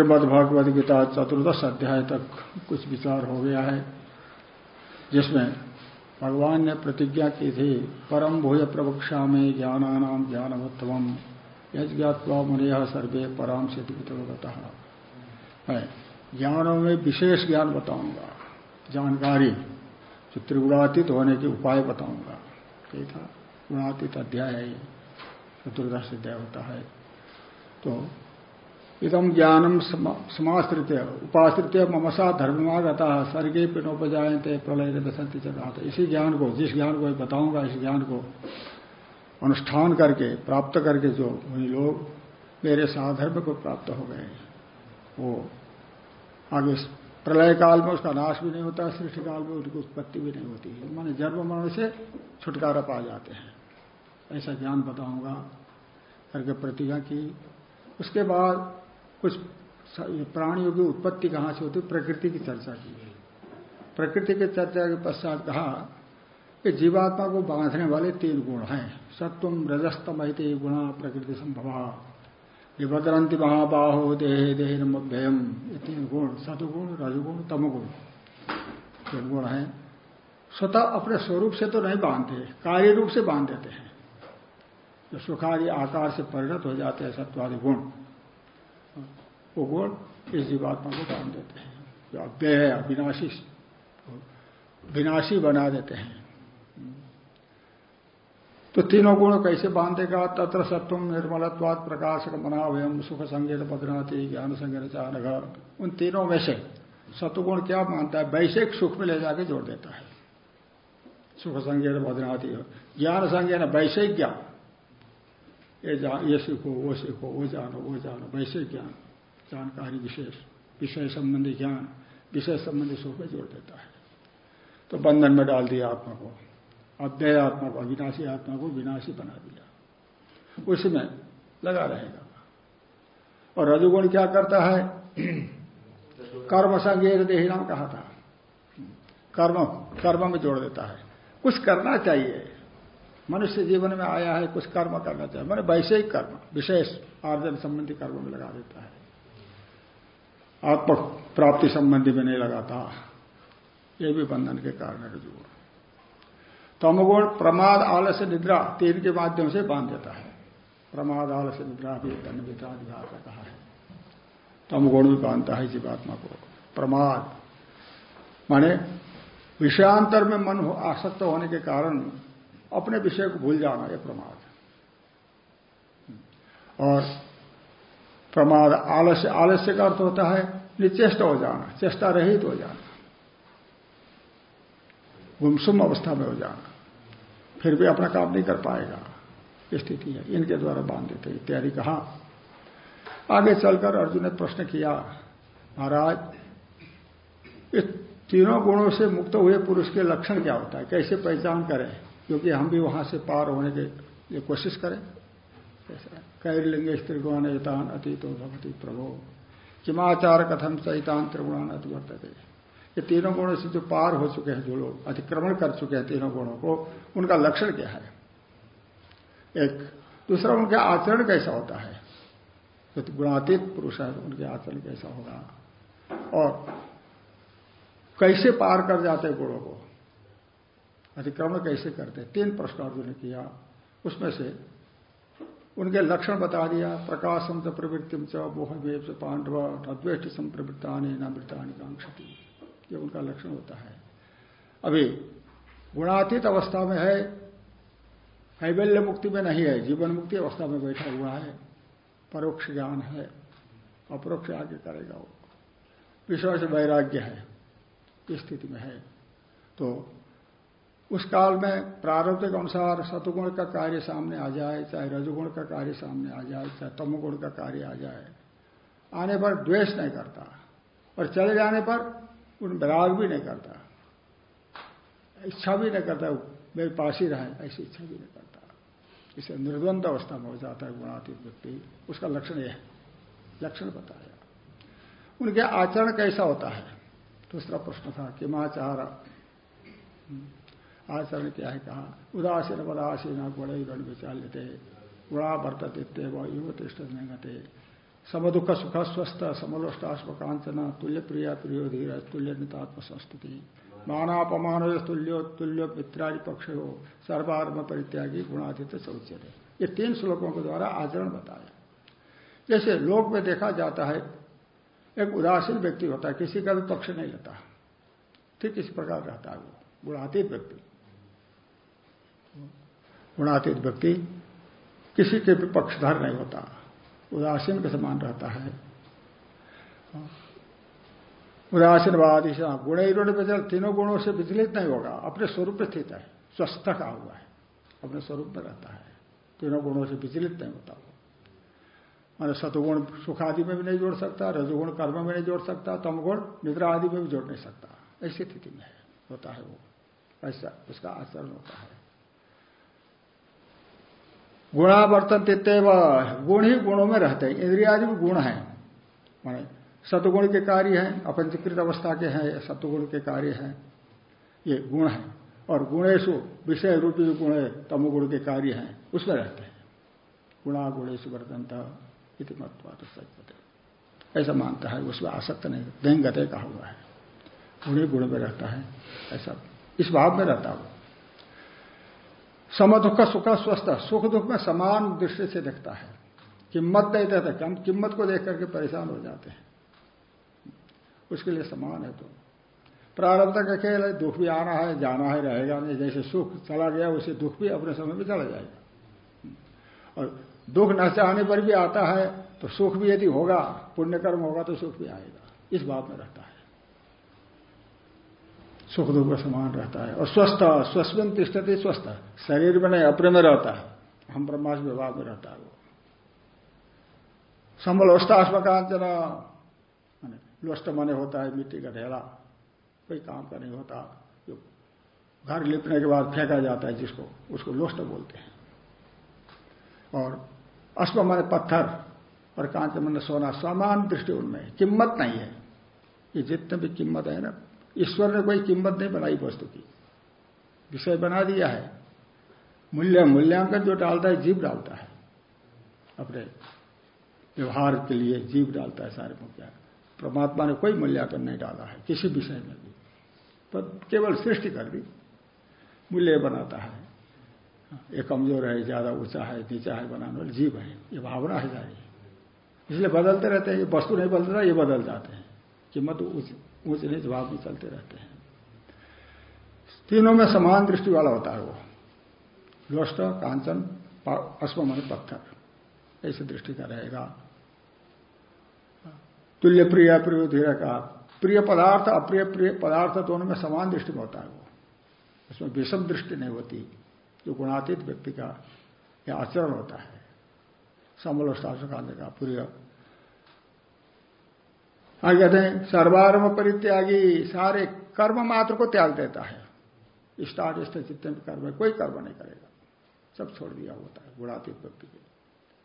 श्रीमद्भागवत गीता, चतुर्दश अध्याय तक कुछ विचार हो गया है, जिसमें भगवान ने प्रतिज्ञा की थी, परम भूय प्रवक्षा में ज्ञानानाम ज्ञानवत्तम, यज्ञात्वा मुनिया सर्वे पराम से ज्ञानों में विशेष ज्ञान बताऊँगा, जानकारी जो त्रिगुणातीत होने के उपाय बताऊँगा। ये था, गुणातीत अध्याय है चतुर्दश अध्याय होता है। तो इदम ज्ञानम समाश्रित उपाश्रित ममसा धर्ममागता, सर्गे पिनोपजायते प्रलय बसंति चढ़ा इसी ज्ञान को, जिस ज्ञान को बताऊँगा, इस ज्ञान को अनुष्ठान करके, प्राप्त करके जो वही लोग मेरे साधर्म को प्राप्त हो गए वो आगे प्रलय काल में उसका नाश भी नहीं होता सृष्टि काल में उनकी उत्पत्ति भी नहीं होती है। माने जन्म मरण से छुटकारा पा जाते हैं। ऐसा ज्ञान बताऊँगा, करके प्रतिज्ञा की। उसके बाद कुछ प्राणियों की उत्पत्ति कहाँ से होती प्रकृति की चर्चा की गई। प्रकृति की चर्चा के पश्चात कहा कि जीवात्मा को बांधने वाले तीन गुण हैं। सत्वम रजस्तम गुणा प्रकृति संभवा। विभद्रंति महाबाहो देहे देह व्ययम ये तीन गुण सतुगुण रजगुण, तमगुण तीन गुण है। स्वतः अपने स्वरूप से तो नहीं बांधते, कार्य रूप से बाँध देते हैं। जो सुखादि आकार से परिणत हो जाते हैं सत्वादि गुण। वो गुण इस जीवात्मा को बाँध देते हैं। जो अव्यय है अविनाशी विनाशी बना देते हैं। तो तीनों गुण कैसे बांधेगा? तत्र सत्वम निर्मलत्वाद प्रकाशक मनावयम सुख संगेत बदनाती ज्ञान संगेत चानक उन तीनों में से सत्वगुण क्या मानता है? वैश्विक सुख में ले जाके जोड़ देता है। सुख संगेत बदनाती ज्ञान संज्ञान वैश्विक ज्ञान। ये ये सीखो, वो सीखो, वो जानो वो जानो, वैश्विक ज्ञान। जानकारी, विशेष, विषय संबंधी ज्ञान, विषय संबंधी सुख में जोड़ देता है। तो बंधन में डाल दिया आत्मा को। अव्यय आत्मा को, अविनाशी आत्मा को विनाशी बना दिया। उसमें लगा रहेगा। और रजुगुण क्या करता है? कर्म संगेर देही नाम कहा था। कर्म कर्म में जोड़ देता है। कुछ करना चाहिए। मनुष्य जीवन में आया है, कुछ कर्म करना चाहिए। मैंने वैसे ही कर्म, विशेष, आर्जन संबंधी कर्म में लगा देता है। आत्म प्राप्ति संबंधी में नहीं लगाता ये भी बंधन के कारण है रजुगुण तमगुण प्रमाद, आलस्य, निद्रा तीन के माध्यम से बाँध देता है। प्रमाद, आलस्य, निद्रा भी धन विद्रा का कहा है। तमगुण भी बांधता है जीवात्मा को। प्रमाद माने विषयांतर में मन हो, आसक्त होने के कारण अपने विषय को भूल जाना यह प्रमाद। और प्रमाद आलस्य आलस्य का अर्थ होता है निचेष्ट हो जाना, चेष्टा रहित हो जाना। गुमसुम अवस्था में हो जाना। फिर भी अपना काम नहीं कर पाएगा। स्थिति है। इनके द्वारा बाँध देते इत्यादि कहा। आगे चलकर अर्जुन ने प्रश्न किया, महाराज, इस तीनों गुणों से मुक्त हुए पुरुष के लक्षण क्या होता है? कैसे पहचान करें? क्योंकि हम भी वहाँ से पार होने के लिए कोशिश करें। कैरलिंग स्त्रीगुण एतान अतीतो भवती प्रभो। किमाचार कथम चैतान त्रिगुणान अतिवर्तते ये तीनों गुणों से जो पार हो चुके हैं, जो लोग अतिक्रमण कर चुके हैं तीनों गुणों को, उनका लक्षण क्या है? एक, दूसरा उनका आचरण कैसा होता है? जो तो गुणातीत पुरुष है उनके आचरण कैसा होगा? और कैसे पार कर जाते गुणों को? अतिक्रमण कैसे करते तीन प्रश्न अर्जुन ने किया। उसमें से उनके लक्षण बता दिया प्रकाशम च प्रवृत्तिम च मोहवेव च पांडव अद्वेष्ट संप्रवृत्ता ने नृतानी कांक्षती ये उनका लक्षण होता है। अभी, गुणातीत अवस्था में है कैबल्य मुक्ति में नहीं है, जीवन मुक्ति अवस्था में बैठा हुआ है, परोक्ष ज्ञान है, अपरोक्ष आगे करेगा वो। विश्वास वैराग्य है, इस स्थिति में है। तो उस काल में प्रारब्ध के अनुसार सतुगुण का कार्य सामने आ जाए, चाहे रजुगुण का कार्य सामने आ जाए, चाहे तमगुण का कार्य आ जाए, आने पर द्वेष नहीं करता और चले जाने पर उन विराग भी नहीं करता, इच्छा भी नहीं करता, मेरे पास ही रहे, ऐसी इच्छा भी नहीं करता। इसे निर्द्वंद अवस्था में हो जाता है गुणातीत व्यक्ति। उसका लक्षण यह है। लक्षण बताया। उनके आचरण कैसा होता है? दूसरा प्रश्न था किमाचार आचरण क्या है कहा उदासीन पदासीन गुण विचार लेते गुणा वर्तते युव तिष्ठ गते समदुख सुख स्वस्थ समलोष्टाश्व कांचना तुल्य प्रिया प्रियो धीर तुल्य नितात्म संस्तुति मानापमान तुल्यो तुल्य मित्रादि पक्ष हो सर्वार्म परित्यागी गुणाधित चौच्य ये तीन श्लोकों के द्वारा आचरण बताया। जैसे लोक में देखा जाता है, एक उदासीन व्यक्ति होता है, किसी का भी पक्ष नहीं लेता। ठीक इस प्रकार रहता है वो, गुणातीत व्यक्ति। गुणातीत व्यक्ति किसी के भी पक्षधर नहीं होता। उदासीन के समान रहता है। उदासीनवाद ईशा गुण इरोण विचल तीनों गुणों से विचलित नहीं होगा। अपने स्वरूप में स्थित है। स्वस्थ का हुआ है। अपने स्वरूप में रहता है। तीनों गुणों से विचलित नहीं होता वो। मैंने सतुगुण सुख आदि में भी नहीं जोड़ सकता, रजगुण कर्म में नहीं जोड़ सकता, तमगुण निद्रा आदि में भी जोड़ नहीं सकता। ऐसी स्थिति में है, होता है वो। ऐसा उसका आचरण होता है। गुणावर्तन तित्व गुण ही गुणों में रहते हैं। इंद्रियादि भी गुण है। माने सतगुण के कार्य हैं अपंचीकृत अवस्था के हैं, सतगुण के कार्य हैं। ये गुण है। और गुणेशु विषय रूपी जो गुण है, तमुगुण के कार्य हैं। उसमें रहते हैं। गुणा गुणेश वर्तनता इति ऐसा मानता है, उसमें आसक्त नहीं देंग गते कहा हुआ है। गुण गुण में रहता है, ऐसा इस भाव में रहता वो सम दुख सुख स्वस्थ। सुख दुख में समान दृष्टि से देखता है। किम्मत नहीं देता, हम किम्मत को देख करके परेशान हो जाते हैं। उसके लिए समान है तो। प्रारब्ध का खेल है, दुख भी आना है, जाना है, रहेगा नहीं। जैसे सुख चला गया, उसे दुख भी अपने समय में चला जाएगा। और दुख न चाहने पर भी आता है तो सुख भी यदि होगा, पुण्यकर्म होगा तो सुख भी आएगा। इस बात में रहता है। सुख दुख का समान रहता है। और स्वस्थ स्वस्थ तिष्ठती स्वस्थ शरीर में नहीं, अपने में रहता है। हम ब्रह्माश विभाग में रहता है वो। समलोष्टाश्मकांचना लोष्ट मने होता है, मिट्टी का ढेला। कोई काम का नहीं होता। जो घर लिपने के बाद फेंका जाता है जिसको, उसको लोष्ट बोलते हैं। और अश्व माने पत्थर, और कांच मन सोना। समान दृष्टि उनमें किम्मत नहीं है। ये जितने भी किम्मत है ना ईश्वर ने कोई कीमत नहीं बनाई वस्तु की। विषय बना दिया है। मूल्य मूल्यांकन जो डालता है, जीव डालता है। अपने व्यवहार के लिए जीव डालता है सारे मुख्य। परमात्मा ने कोई मूल्यांकन नहीं डाला है, किसी विषय में भी। पर केवल सृष्टि कर दी। मूल्य बनाता है। ये कमज़ोर है, ज़्यादा ऊँचा है, नीचा है, बनाने वाले जीव है। ये भावना है सारी। इसलिए बदलते रहते हैं। ये वस्तु नहीं बदलता, ये बदल जाते हैं। कीमत ऊंच नीच भाव में चलते रहते हैं। तीनों में समान दृष्टि वाला होता है वो। लोष्ट कांचन अश्वमन पत्थर। ऐसी दृष्टि का रहेगा। तुल्य, प्रिय प्रिय धीरे का प्रिय पदार्थ, अप्रिय, प्रिय पदार्थ दोनों में समान दृष्टि में होता है वो। उसमें विषम दृष्टि नहीं होती। जो गुणातीत व्यक्ति का यह आचरण होता है। समलोष्टाश कांड का प्रिय आगे कहते हैं सर्वारंभ परित्यागी, सारे कर्म मात्र को त्याग देता है। इष्टादिष्ट चित्त कर्म कोई कर्म नहीं करेगा। सब छोड़ दिया होता है गुणातीत व्यक्ति के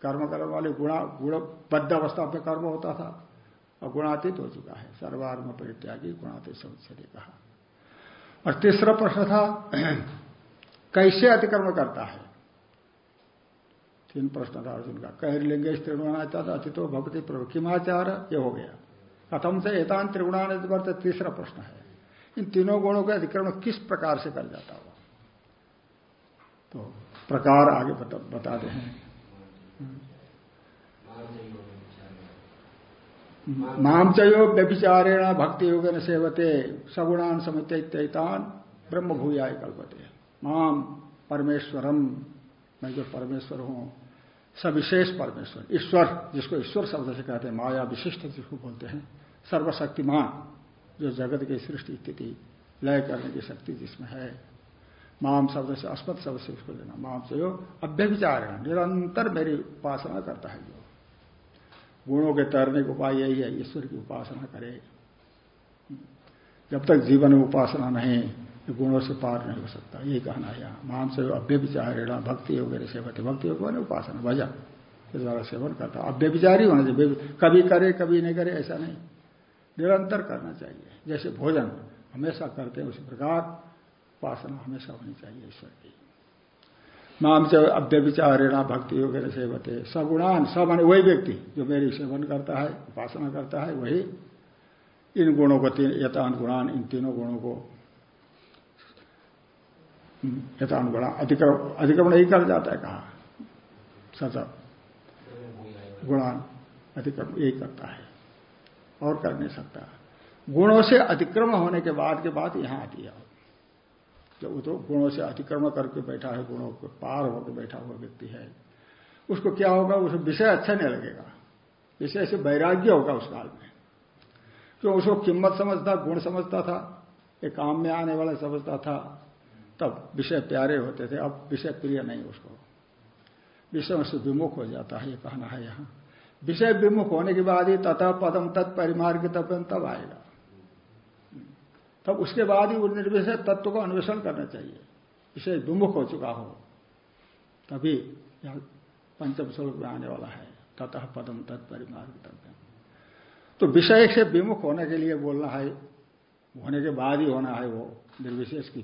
कर्म करने वाले गुणा, गुण, बद्ध अवस्था में कर्म होता था, और गुणातीत हो चुका है। सर्वारंभ परित्यागी, गुणातीत समुच्चय कहा। और तीसरा प्रश्न था, कैसे अतिक्रमण करता है? तीन प्रश्न था अर्जुन का। कह लिंगे त्रिगुणाचार अतिथो भक्ति प्रभु किमाचार, ये हो गया। कथम से एतान त्रिगुणान तीसरा प्रश्न है। इन तीनों गुणों का अतिक्रमण किस प्रकार से कर जाता हो तो प्रकार आगे बता, बताते हैं। माम चयो व्यभिचारेण भक्ति योग न सेवते सगुणान समितान ब्रह्म भूया कल्पते। माम परमेश्वरम मैं जो परमेश्वर हूँ सविशेष परमेश्वर, ईश्वर, जिसको ईश्वर शब्द से कहते हैं, माया विशिष्ट जिसको बोलते हैं, सर्वशक्तिमान, जो जगत की सृष्टि स्थिति, लय करने की शक्ति जिसमें है। माम शब्द से, अस्मत शब्द से उसको लेना। माम से जो अभ्यविचार निरंतर मेरी उपासना करता है जो गुणों के तैरने का उपाय यही है, ईश्वर की उपासना करे। जब तक जीवन में उपासना नहीं गुणों से पार नहीं हो सकता। यही कहना है यहाँ। मान विचार भक्ति वगैरह सेवते। भक्ति योग ने उपासना भजन के द्वारा सेवन करता। ही होना चाहिए। कभी करे, कभी नहीं करे, ऐसा नहीं। निरंतर करना चाहिए। जैसे भोजन, हमेशा करते हैं, उसी प्रकार उपासना हमेशा होनी चाहिए ईश्वर की। माम से अव्य विचारेणा भक्ति योग सेवते। सगुणान, सब माने वही व्यक्ति जो मेरी सेवन करता है, उपासना करता है, वही इन गुणों को, तीन यथान गुणान, इन तीनों गुणों को यथान गुणा अधिक्रम अधिक्रमण नहीं कर जाता है, कहा। सच गुणान अधिक्रम यही करता है, और कर नहीं सकता। गुणों से अतिक्रमण होने के बाद के बाद यहाँ आती है। जब वो तो गुणों से अतिक्रमण करके बैठा है, गुणों को पार होकर बैठा हुआ व्यक्ति है, उसको क्या होगा? उसे विषय अच्छा नहीं लगेगा। विषय से वैराग्य होगा उस काल में। क्यों उसको किम्मत समझता, गुण समझता था, एक काम में आने वाला समझता था तब विषय प्यारे होते थे, अब विषय प्रिय नहीं उसको। विषय से विमुख हो जाता है ये कहना है यहाँ। विषय विमुख होने के बाद ही तथा पदम तत्परिमार्ग तब तब आएगा। तब उसके बाद ही निर्विषय तत्व को अन्वेषण करना चाहिए। विषय विमुख हो चुका हो, तभी यहाँ पंचम श्लोक में आने वाला है, ततः पदम तत्परिमार्ग तब तो विषय से विमुख होने के लिए बोलना है, होने के बाद ही होना है वो निर्विशेष की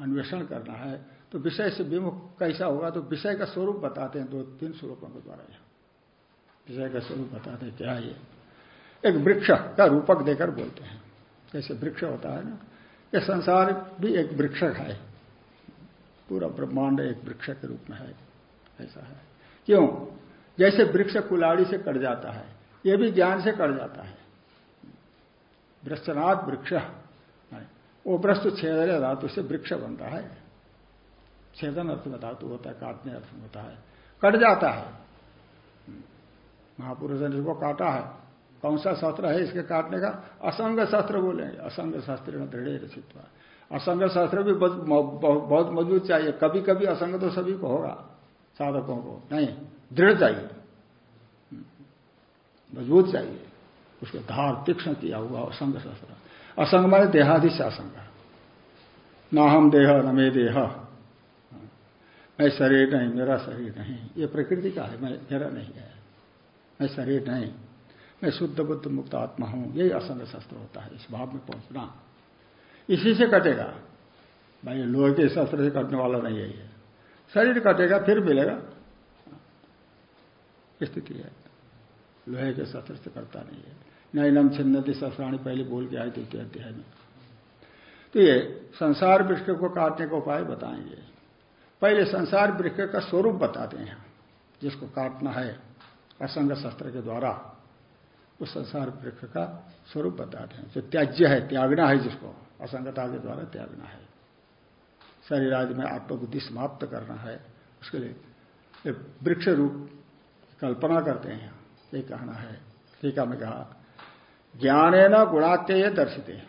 अन्वेषण करना है तो विषय से विमुख कैसा होगा तो विषय का स्वरूप बताते हैं दो, तीन स्वरूपों के द्वारा विषय का स्वरूप बताते हैं, क्या ये? एक वृक्ष का रूपक देकर बोलते हैं। जैसे वृक्ष होता है ना, ये संसार भी एक वृक्ष है। पूरा ब्रह्मांड एक वृक्ष के रूप में है, ऐसा है। क्यों? जैसे वृक्ष कुलाड़ी से कट जाता है यह भी ज्ञान से कट जाता है। वृक्षनाथ वृक्ष वृक्ष छेदन धातु से वृक्ष बनता है। छेदन अर्थ में धातु होता है, काटने अर्थ में होता है। कट जाता है। महापुरुष ने इसको काटा है, कौन सा शास्त्र है इसके काटने का? असंग शास्त्र बोलेंगे। असंग शास्त्र दृढ़ रचित असंग शास्त्र भी बहुत मज़बूत चाहिए। कभी कभी असंग तो सभी को होगा, साधकों को। नहीं, दृढ़ चाहिए। मज़बूत चाहिए। उसको धार तीक्ष्ण किया हुआ असंग शास्त्र। असंग माने देहादिश असंग। ना हम देह, न मे देह। मैं शरीर नहीं, मेरा शरीर नहीं। ये प्रकृति का है, मैं मेरा नहीं है। मैं शरीर नहीं। मैं शुद्ध बुद्ध मुक्त आत्मा हूँ। यही असंग शस्त्र होता है, इस भाव में पहुँचना। इसी से कटेगा। भाई लोहे के शस्त्र से कटने वाला नहीं है शरीर कटेगा, फिर मिलेगा। स्थिति है। लोहे के शस्त्र से करता नहीं है। नैनम छिन्नति शस्त्राणी पहले बोल के आए द्वितीय अध्याय में। तो ये संसार वृक्ष को काटने का उपाय बताएँगे। पहले संसार वृक्ष का स्वरूप बताते हैं। जिसको काटना है, असंग शस्त्र के द्वारा उस संसार वृक्ष का स्वरूप बताते हैं। जो त्याज्य है, त्यागना है जिसको, असंगता के द्वारा त्यागना है। शरीर आदि में आत्मबुद्धि समाप्त करना है, उसके लिए वृक्ष रूप कल्पना करते हैं। ये कहना है टीका में कहा ज्ञाने न गुणात्य दर्शित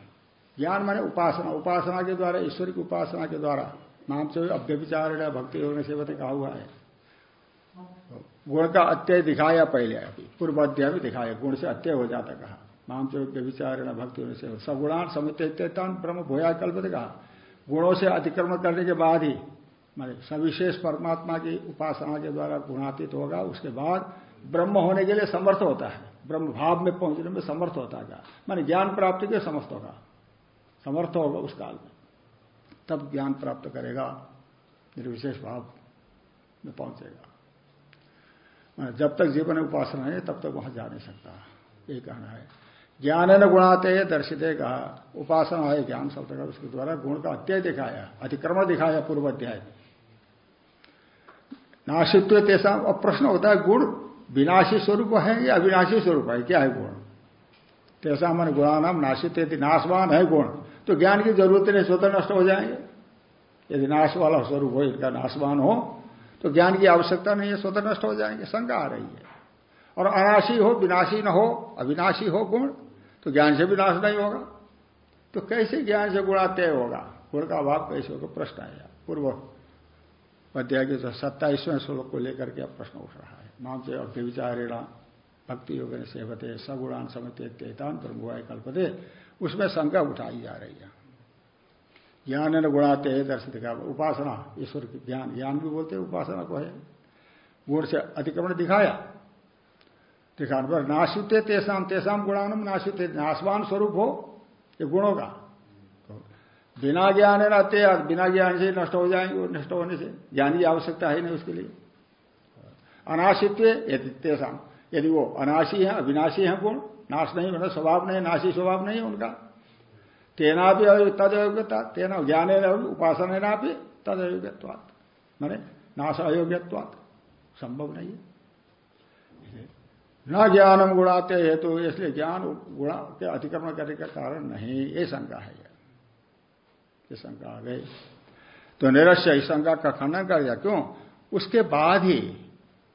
ज्ञान माने उपासना उपासना के द्वारा, ईश्वर की उपासना के द्वारा, नाम से अभ्यविचार भक्ति होने से कहा हुआ है। गुण का अत्यय दिखाया पहले अभी, पूर्व अध्याय दिखाया, गुण से अत्यय हो जाता कहा। माम से व्यविचार भक्ति होने से सगुणान समितान ब्रह्म भोया कल्प कहा। गुणों से अतिक्रमण करने के बाद ही, मान सविशेष परमात्मा की उपासना के द्वारा गुणातीत होगा, उसके बाद ब्रह्म होने के लिए समर्थ होता है। ब्रह्म भाव में पहुँचने में समर्थ होता है मान ज्ञान प्राप्ति के समर्थ होगा। समर्थ होगा उस काल में। तब ज्ञान प्राप्त करेगा, निर्विशेष भाव में पहुंचेगा। जब तक जीवन में उपासना है, तब तक वहाँ जा नहीं सकता। ये कहना है। ज्ञान न गुणाते दर्शित कहा। उपासना है ज्ञान शब्द का, उसके द्वारा गुण का अत्यय दिखाया, अतिक्रमण दिखाया पूर्व अध्याय नाशित्व तेसा अब प्रश्न होता है, गुण विनाशी स्वरूप है या अविनाशी स्वरूप है? क्या है गुण? तेसा मन गुणानाम नाशित यदि नाशवान है गुण तो ज्ञान की ज़रूरत नहीं, स्वतः नष्ट हो जाएँगे। यदि नाश वाला स्वरूप हो इनका नाशवान हो तो ज्ञान की आवश्यकता नहीं है, स्वतः नष्ट हो जाएँगे। शंका आ रही है। और अनाशी हो, विनाशी न हो, अविनाशी हो गुण तो ज्ञान से विनाश नहीं होगा। तो कैसे ज्ञान से गुणात्यय होगा? गुण का अभाव कैसे होगा? प्रश्न आया पूर्व अध्याय के सत्ताईसवें श्लोक को लेकर के अब प्रश्न उठ रहा है। नाम से अभ्य विचारेणा, भक्ति योग ने सेवते, सगुणान समते तेतान ब्रह्म कल्पते। उसमें शंका उठाई जा रही है। ज्ञान न गुणाते है, दर्शित का उपासना, ईश्वर की ज्ञान। ज्ञान भी बोलते हैं, उपासना को है। गुण से अतिक्रमण दिखाया। दिखाने पर नाशुते तेसाम तेसाम गुणानुम नाशुते, नाशवान स्वरूप हो, ये गुणों का। तो बिना ज्ञान है ना ते, बिना ज्ञान से नष्ट हो जाएँगे नष्ट होने से। ज्ञान की आवश्यकता है नहीं उसके लिए। अनाशित्व तेसाम यदि वो अनाशी है, अविनाशी है गुण, नाश नहीं होना, स्वभाव नहीं, नाशी स्वभाव नहीं उनका। तेना भी तद अयोग्यता तेना ज्ञान उपासना भी तद अयोग्यवाद मैंने नाश अयोग्यवाद संभव नहीं है। न ज्ञानम गुणाते हेतु तो इसलिए ज्ञान गुणा के अतिक्रमण करने का कारण नहीं। ये शंका है। ये शंका आ गई। तो निरस्य इस शंका का खंडन कर दिया। क्यों? उसके बाद ही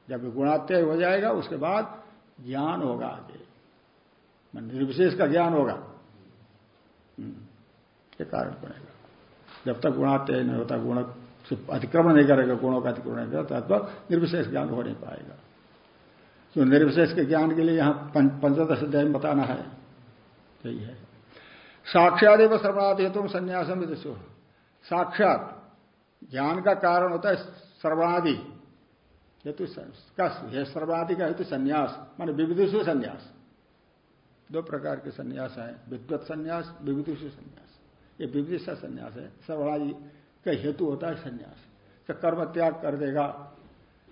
जब गुणात्यय हो जाएगा उसके बाद ज्ञान होगा आगे। निर्विशेष का ज्ञान होगा। हम्म, ये कारण बनेगा। जब तक गुणात्यय नहीं होता गुण अतिक्रमण नहीं करेगा गुणों का अतिक्रमण नहीं करेगा तब तक निर्विशेष ज्ञान हो नहीं पाएगा। तो निर्विशेष के ज्ञान के लिए यहाँ पंचदश अध्याय बताना है। यही है। साक्षात एवं सर्वनाथ तुम संन्यासम साक्षात ज्ञान का कारण होता है सर्वनादि। हेतु है सर्वादि का हेतु संन्यास, माने विविधुषु संन्यास। दो प्रकार के संन्यास हैं, विद्वत संन्यास, विविधुषु संन्यास। ये विविधिशा संन्यास है सर्वादि का हेतु होता है संन्यास। तो कर्म त्याग कर देगा,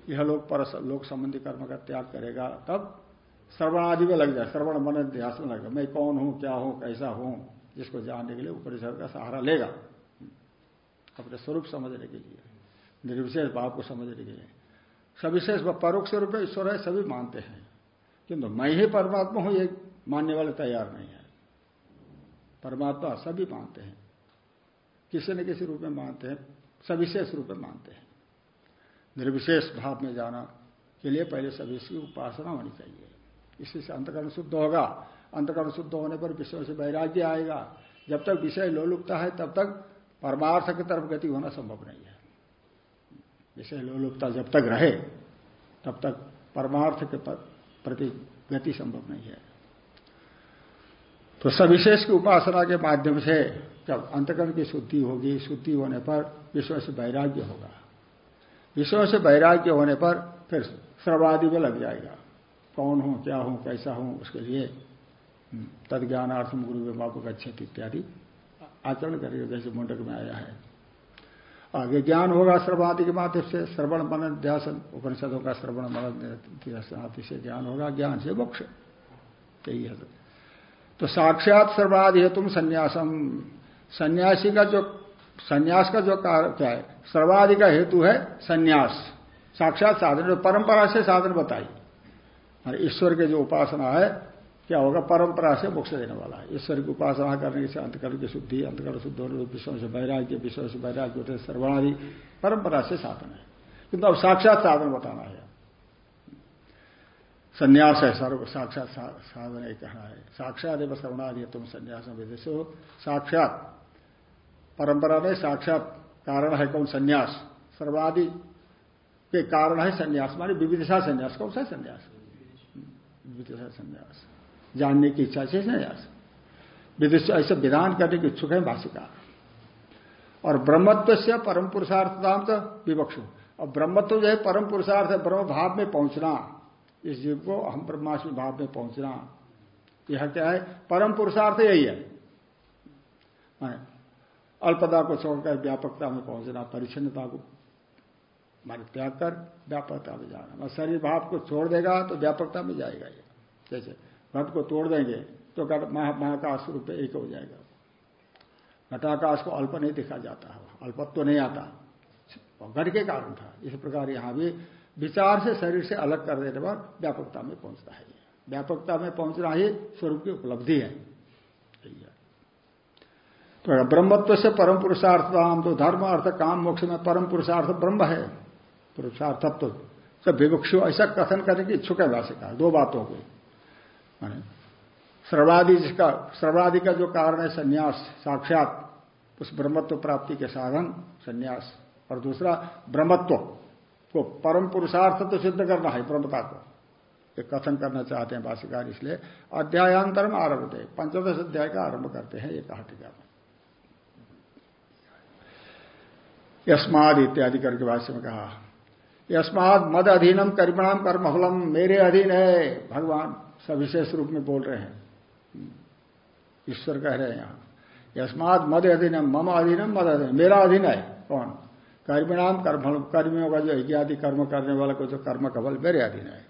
यह लोग पर लोक संबंधी कर्म का त्याग करेगा, तब श्रवणादि में लग जाए श्रवण मन ध्यास में लगेगा मैं कौन हूँ, क्या हूँ, कैसा हूँ, जिसको जानने के लिए उपरिषद का सहारा लेगा। अपने स्वरूप समझने के लिए, निर्विशेष भाव को समझने के लिए। सविशेष व परोक्ष रूप में ईश्वर है, सभी मानते हैं। किंतु मैं ही परमात्मा हूँ, ये मानने वाले तैयार नहीं है। परमात्मा सभी मानते हैं। किसी न किसी रूप में मानते हैं, सविशेष रूप में मानते हैं। निर्विशेष भाव में जाना के लिए पहले सभी की उपासना होनी चाहिए। इसी से अंतकरण शुद्ध होगा। अंतकरण शुद्ध होने पर विषय से वैराग्य आएगा। जब तक विषय लोलुपता है, तब तक परमार्थ की तरफ़ गति होना संभव नहीं है। विषय लोलुपता जब तक रहे तब तक परमार्थ के प्रति गति संभव नहीं है। तो सविशेष की उपासना के माध्यम से जब अंतकरण की शुद्धि होगी शुद्धि होने पर विश्व से वैराग्य होगा। विश्व से वैराग्य होने पर फिर सर्वादि में लग जाएगा। कौन हूँ क्या हूँ कैसा हूँ उसके लिए हम्म, तद ज्ञानार्थम गुरु विमा को गच्छत इत्यादि आचरण करेगा जैसे मुंडक में आया है। आगे ज्ञान होगा श्रवणादि के माध्यम से, श्रवण मन ध्यासन उपनिषदों का श्रवण मन ध्यान से ज्ञान होगा, ज्ञान से मोक्ष। यही है। तो साक्षात सर्वाधि है तुम संन्यासम। सन्यासी का जो, सन्यास का जो कार्य क्या है? सर्वाधि का हेतु है सन्यास। साक्षात साधन, परंपरा से साधन बताई। ईश्वर के जो उपासना है क्या होगा? परंपरा से मोक्ष देने वाला है। ईश्वर की उपासना करने से अंतकरण की शुद्धि, अंतकरण शुद्ध होने विश्व से वैराग्य, विश्व से वैराग्य होते सर्वाधि परंपरा से साधन है। किंतु अब साक्षात साधन बताना है। संन्यास है, सर्व साक्षात साधन एक कहना है। साक्षात एवं श्रवणादि तुम संन्यास हो, साक्षात परंपरा में साक्षात कारण है कौन? संन्यास। सर्वादि के कारण है संन्यास। माने विविधता संन्यास। कौन सा संन्यास? विविधता संन्यास। जानने की इच्छा से विदिश ऐसे विधान करने की इच्छुक है भाषिका और ब्रह्मत्व से परम पुरुषार्थता तो विवक्षु। और ब्रह्मत्व जो है परम पुरुषार्थ है, ब्रह्म भाव में पहुँचना। इस जीव को हम ब्रह्मास्मि भाव में पहुँचना। यह क्या है? परम पुरुषार्थ यही है। अल्पदा को छोड़कर व्यापकता में पहुँचना परिच्छिता को मान त्याग कर व्यापकता में जाना। शरीर भाव को छोड़ देगा तो व्यापकता में जाएगा ये। जैसे घट को तोड़ देंगे तो घट महाकाश रूप एक हो जाएगा। घटाकाश को अल्प नहीं देखा जाता है, अल्पत्व तो नहीं आता। घट के कारण था। इस प्रकार यहाँ भी विचार से शरीर से अलग कर देने पर व्यापकता में पहुँचता है व्यापकता में पहुँचना ही स्वरूप की उपलब्धि है। तो ब्रह्मत्व से परम पुरुषार्थ नाम तो धर्म, अर्थ, काम, मोक्ष में परम पुरुषार्थ ब्रह्म है। पुरुषार्थत्व। तो विवक्षु, ऐसा कथन करने की इच्छुक है भाषिका दो बातों की माने, सर्वादि जिसका, सर्वादि का जो कारण है संन्यास, साक्षात, उस ब्रह्मत्व प्राप्ति के साधन, संन्यास। और दूसरा, ब्रह्मत्व को परम पुरुषार्थ तो सिद्ध करना है, ब्रह्मता को। ये कथन करना चाहते हैं भाष्यकार, इसलिए अध्यायांतर में आरंभ थे पंचदश अध्याय का आरंभ करते हैं, ये कहा टीका यस्माद इत्यादि करके भाष्य में कहा, यस्माद मद अधीनम कर्मणाम कर्म फलम मेरे अधीन है, भगवान। सविशेष रूप में बोल रहे हैं। ईश्वर कह रहे हैं यहाँ। यस्माद मद अधीनम मम अधीनम मद अधीन मेरा अधीन है। कौन? कर्मिणाम, कर्म, कर्मियों का जो यज्ञादि कर्म करने वाला को जो कर्म का फल मेरे अधीन है।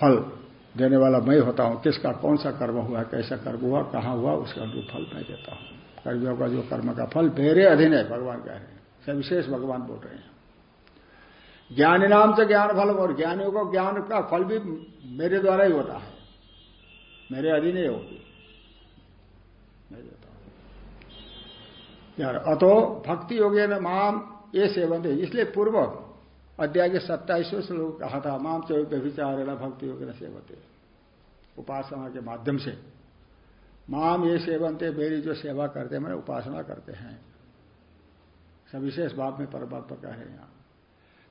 फल देने वाला मैं होता हूँ। किसका, कौन सा कर्म हुआ, कैसा कर्म हुआ, कहाँ हुआ, उसका अनुरूप फल मैं देता हूँ। कर्मियों का जो कर्म का फल मेरे अधीन है, भगवान कह रहे हैं। सविशेष भगवान बोल रहे हैं। ज्ञानी नाम से ज्ञान फल और ज्ञानियों को ज्ञान का फल भी मेरे द्वारा ही होता है। मेरे अधीन ही होगी यार, अतो भक्ति योगे न माम, ये सेवन इसलिए पूर्व अध्याय के सत्ताईसवें श्लोक कहा था, माम चौबी व्यभिचार भक्ति योग सेवते। उपासना के माध्यम से माम ये सेवनते मेरी जो सेवा करते हैं, मैंने उपासना करते हैं। सविशेष भाव में परमात्मा कह रहे हैं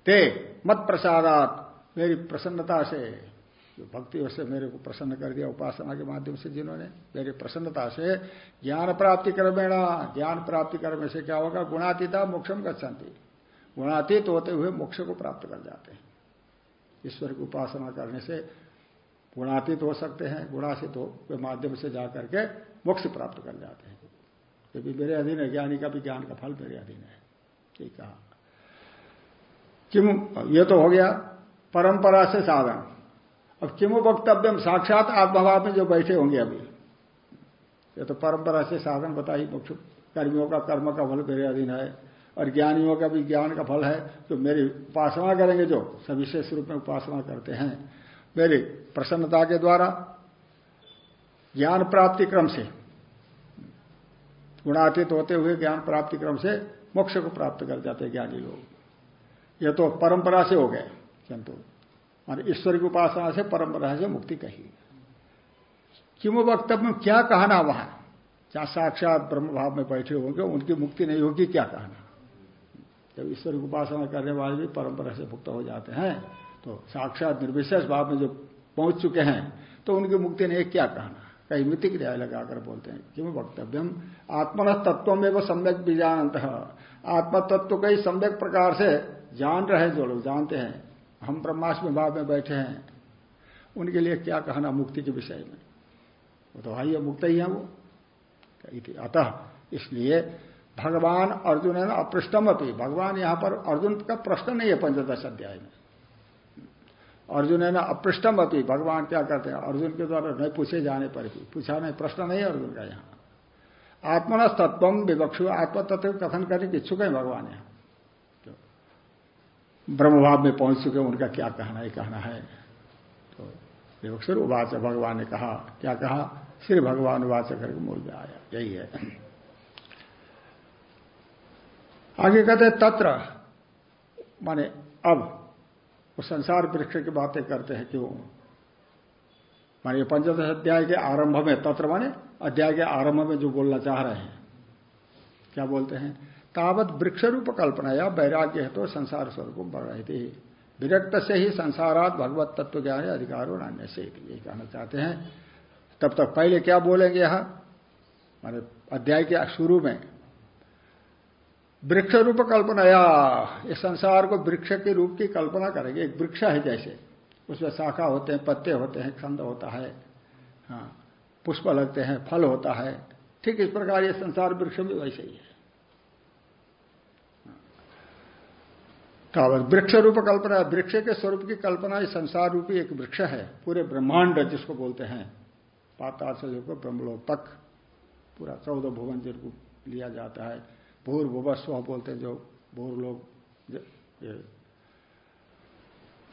ते मत प्रसादात मेरी प्रसन्नता से, जो भक्ति से मेरे को प्रसन्न कर दिया उपासना के माध्यम से जिन्होंने, मेरी प्रसन्नता से ज्ञान प्राप्ति क्रमेणा ज्ञान प्राप्ति करने से क्या होगा? गुणातीता मोक्षम गच्छन्ति। गुणातीत होते हुए मोक्ष को प्राप्त कर जाते हैं। ईश्वर की उपासना करने से गुणातीत हो सकते हैं, गुणासित हो के माध्यम से जाकर के मोक्ष प्राप्त कर जाते हैं। भी मेरे अधीन है, ज्ञानी का भी ज्ञान का फल मेरे अधीन है। ठीक कहा। किम, ये तो हो गया परंपरा से साधन। अब किम वक्तव्य साक्षात आत्मभाव में जो बैठे होंगे अभी। ये तो परंपरा से साधन बताई मुख्य कर्मियों का कर्म का फल मेरे अधीन है और ज्ञानियों का भी ज्ञान का फल है। जो मेरी उपासना करेंगे जो, सविशेष रूप में उपासना करते हैं। मेरी प्रसन्नता के द्वारा, ज्ञान प्राप्ति क्रम से, गुणातीत होते हुए ज्ञान प्राप्ति क्रम से मोक्ष को प्राप्त कर जाते ज्ञानी लोग। ये तो परंपरा से हो गए किंतु मान ईश्वर की उपासना से, परंपरा से मुक्ति कही। किम वक्तव्य में क्या कहना वहाँ? जहाँ साक्षात ब्रह्म भाव में बैठे होंगे, उनकी मुक्ति नहीं होगी, क्या कहना? जब ईश्वर की उपासना करने वाले भी परंपरा से मुक्त हो जाते हैं तो साक्षात निर्विशेष भाव में जो पहुँच चुके हैं तो उनकी मुक्ति ने क्या कहना? कई मितिक न्याय लगाकर बोलते हैं क्यों वक्तव्यम? आत्मन तत्व में वो सम्यक बीजानंत। आत्म तत्व कई सम्यक प्रकार से जान रहे जो लोग जानते हैं। हम ब्रह्माष्टमी भाव में बैठे हैं। उनके लिए क्या कहना मुक्ति के विषय में? वो तो भाई मुक्त ही है वो। अतः इसलिए भगवान अर्जुन है ना, अपृष्टम अपनी भगवान यहाँ पर अर्जुन का प्रश्न नहीं है पंचदश अध्याय में। अर्जुन है ना, अपृष्टम अपनी भगवान क्या करते हैं? अर्जुन के द्वारा नहीं पूछे जाने पर भी पूछा नहीं प्रश्न नहीं अर्जुन का यहाँ। आत्मन तत्व विवक्षु। आत्म तत्व कथन करने की इच्छुक है भगवान यहाँ। ब्रह्मभाव में पहुँच चुके उनका क्या कहना है कहना है। तो विवक्षुर उवाच भगवान ने कहा, क्या कहा? श्री भगवान उवाच करके मूल में आया। यही है। आगे कहते तत्र। माने अब, वो संसार वृक्ष की बातें करते हैं, क्यों? माने पंचदश अध्याय के आरंभ में, तत्र माने अध्याय के आरंभ में जो बोलना चाह रहे हैं। क्या बोलते हैं? तावत वृक्ष रूप कल्पना या वैराग्य है तो संसार स्वरूप बढ़ रहे थे विरक्त से ही संसारात भगवत तत्व ज्ञान अधिकार और अन्य से ये कहना चाहते हैं। तब तक पहले क्या बोलेंगे यहाँ? माने अध्याय के शुरू में। वृक्ष रूप कल्पनाया, इस संसार को वृक्ष के रूप की कल्पना करेंगे। एक वृक्ष है जैसे। उसमें शाखा होते हैं, पत्ते होते हैं खंड होता है। हाँ पुष्प लगते हैं, फल होता है। ठीक इस प्रकार ये संसार वृक्ष भी वैसे ही है। वृक्ष रूप कल्पना, वृक्ष के स्वरूप की कल्पना इस संसार रूपी एक वृक्ष है, पूरे ब्रह्मांड जिसको बोलते हैं पाताल से जो ब्रह्मलोक तक पूरा चौदह भुवन जिनको लिया जाता है, भूर भुव स्व बोलते हैं जो भूर लोग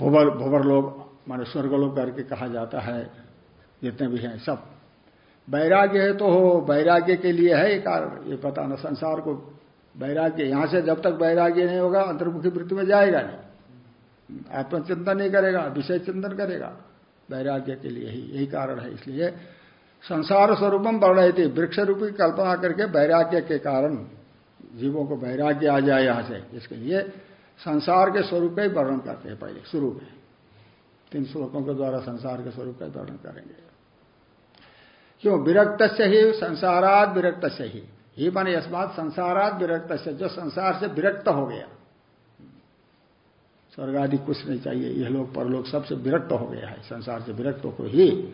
भूवर भूवर लोग माने स्वर्गलोक करके कहा जाता है, जितने भी हैं सब वैराग्य है तो हो, वैराग्य के लिए है ये कारण। ये पता ना, संसार को वैराग्य, यहाँ से जब तक वैराग्य नहीं होगा, अंतर्मुखी वृत्ति में जाएगा नहीं। आत्मचिंतन नहीं करेगा, विषय चिंतन करेगा। वैराग्य के लिए ही, यही कारण है। इसलिए संसार स्वरूपम थी वृक्ष रूपी कल्पना करके वैराग्य के कारण जीवों को वैराग्य आ जाए यहाँ से। इसके लिए संसार के स्वरूप का ही वर्णन करते हैं पहले, शुरू में। तीन श्लोकों के द्वारा संसार के स्वरूप का वर्णन करेंगे। क्यों? विरक्त से ही संसारात विरक्त से ही। ही माने बात संसारात विरक्त से जो संसार से विरक्त हो गया। स्वर्ग आदि कुछ नहीं चाहिए, यह लोग परलोक सबसे विरक्त हो गया है, संसार से विरक्त को ही।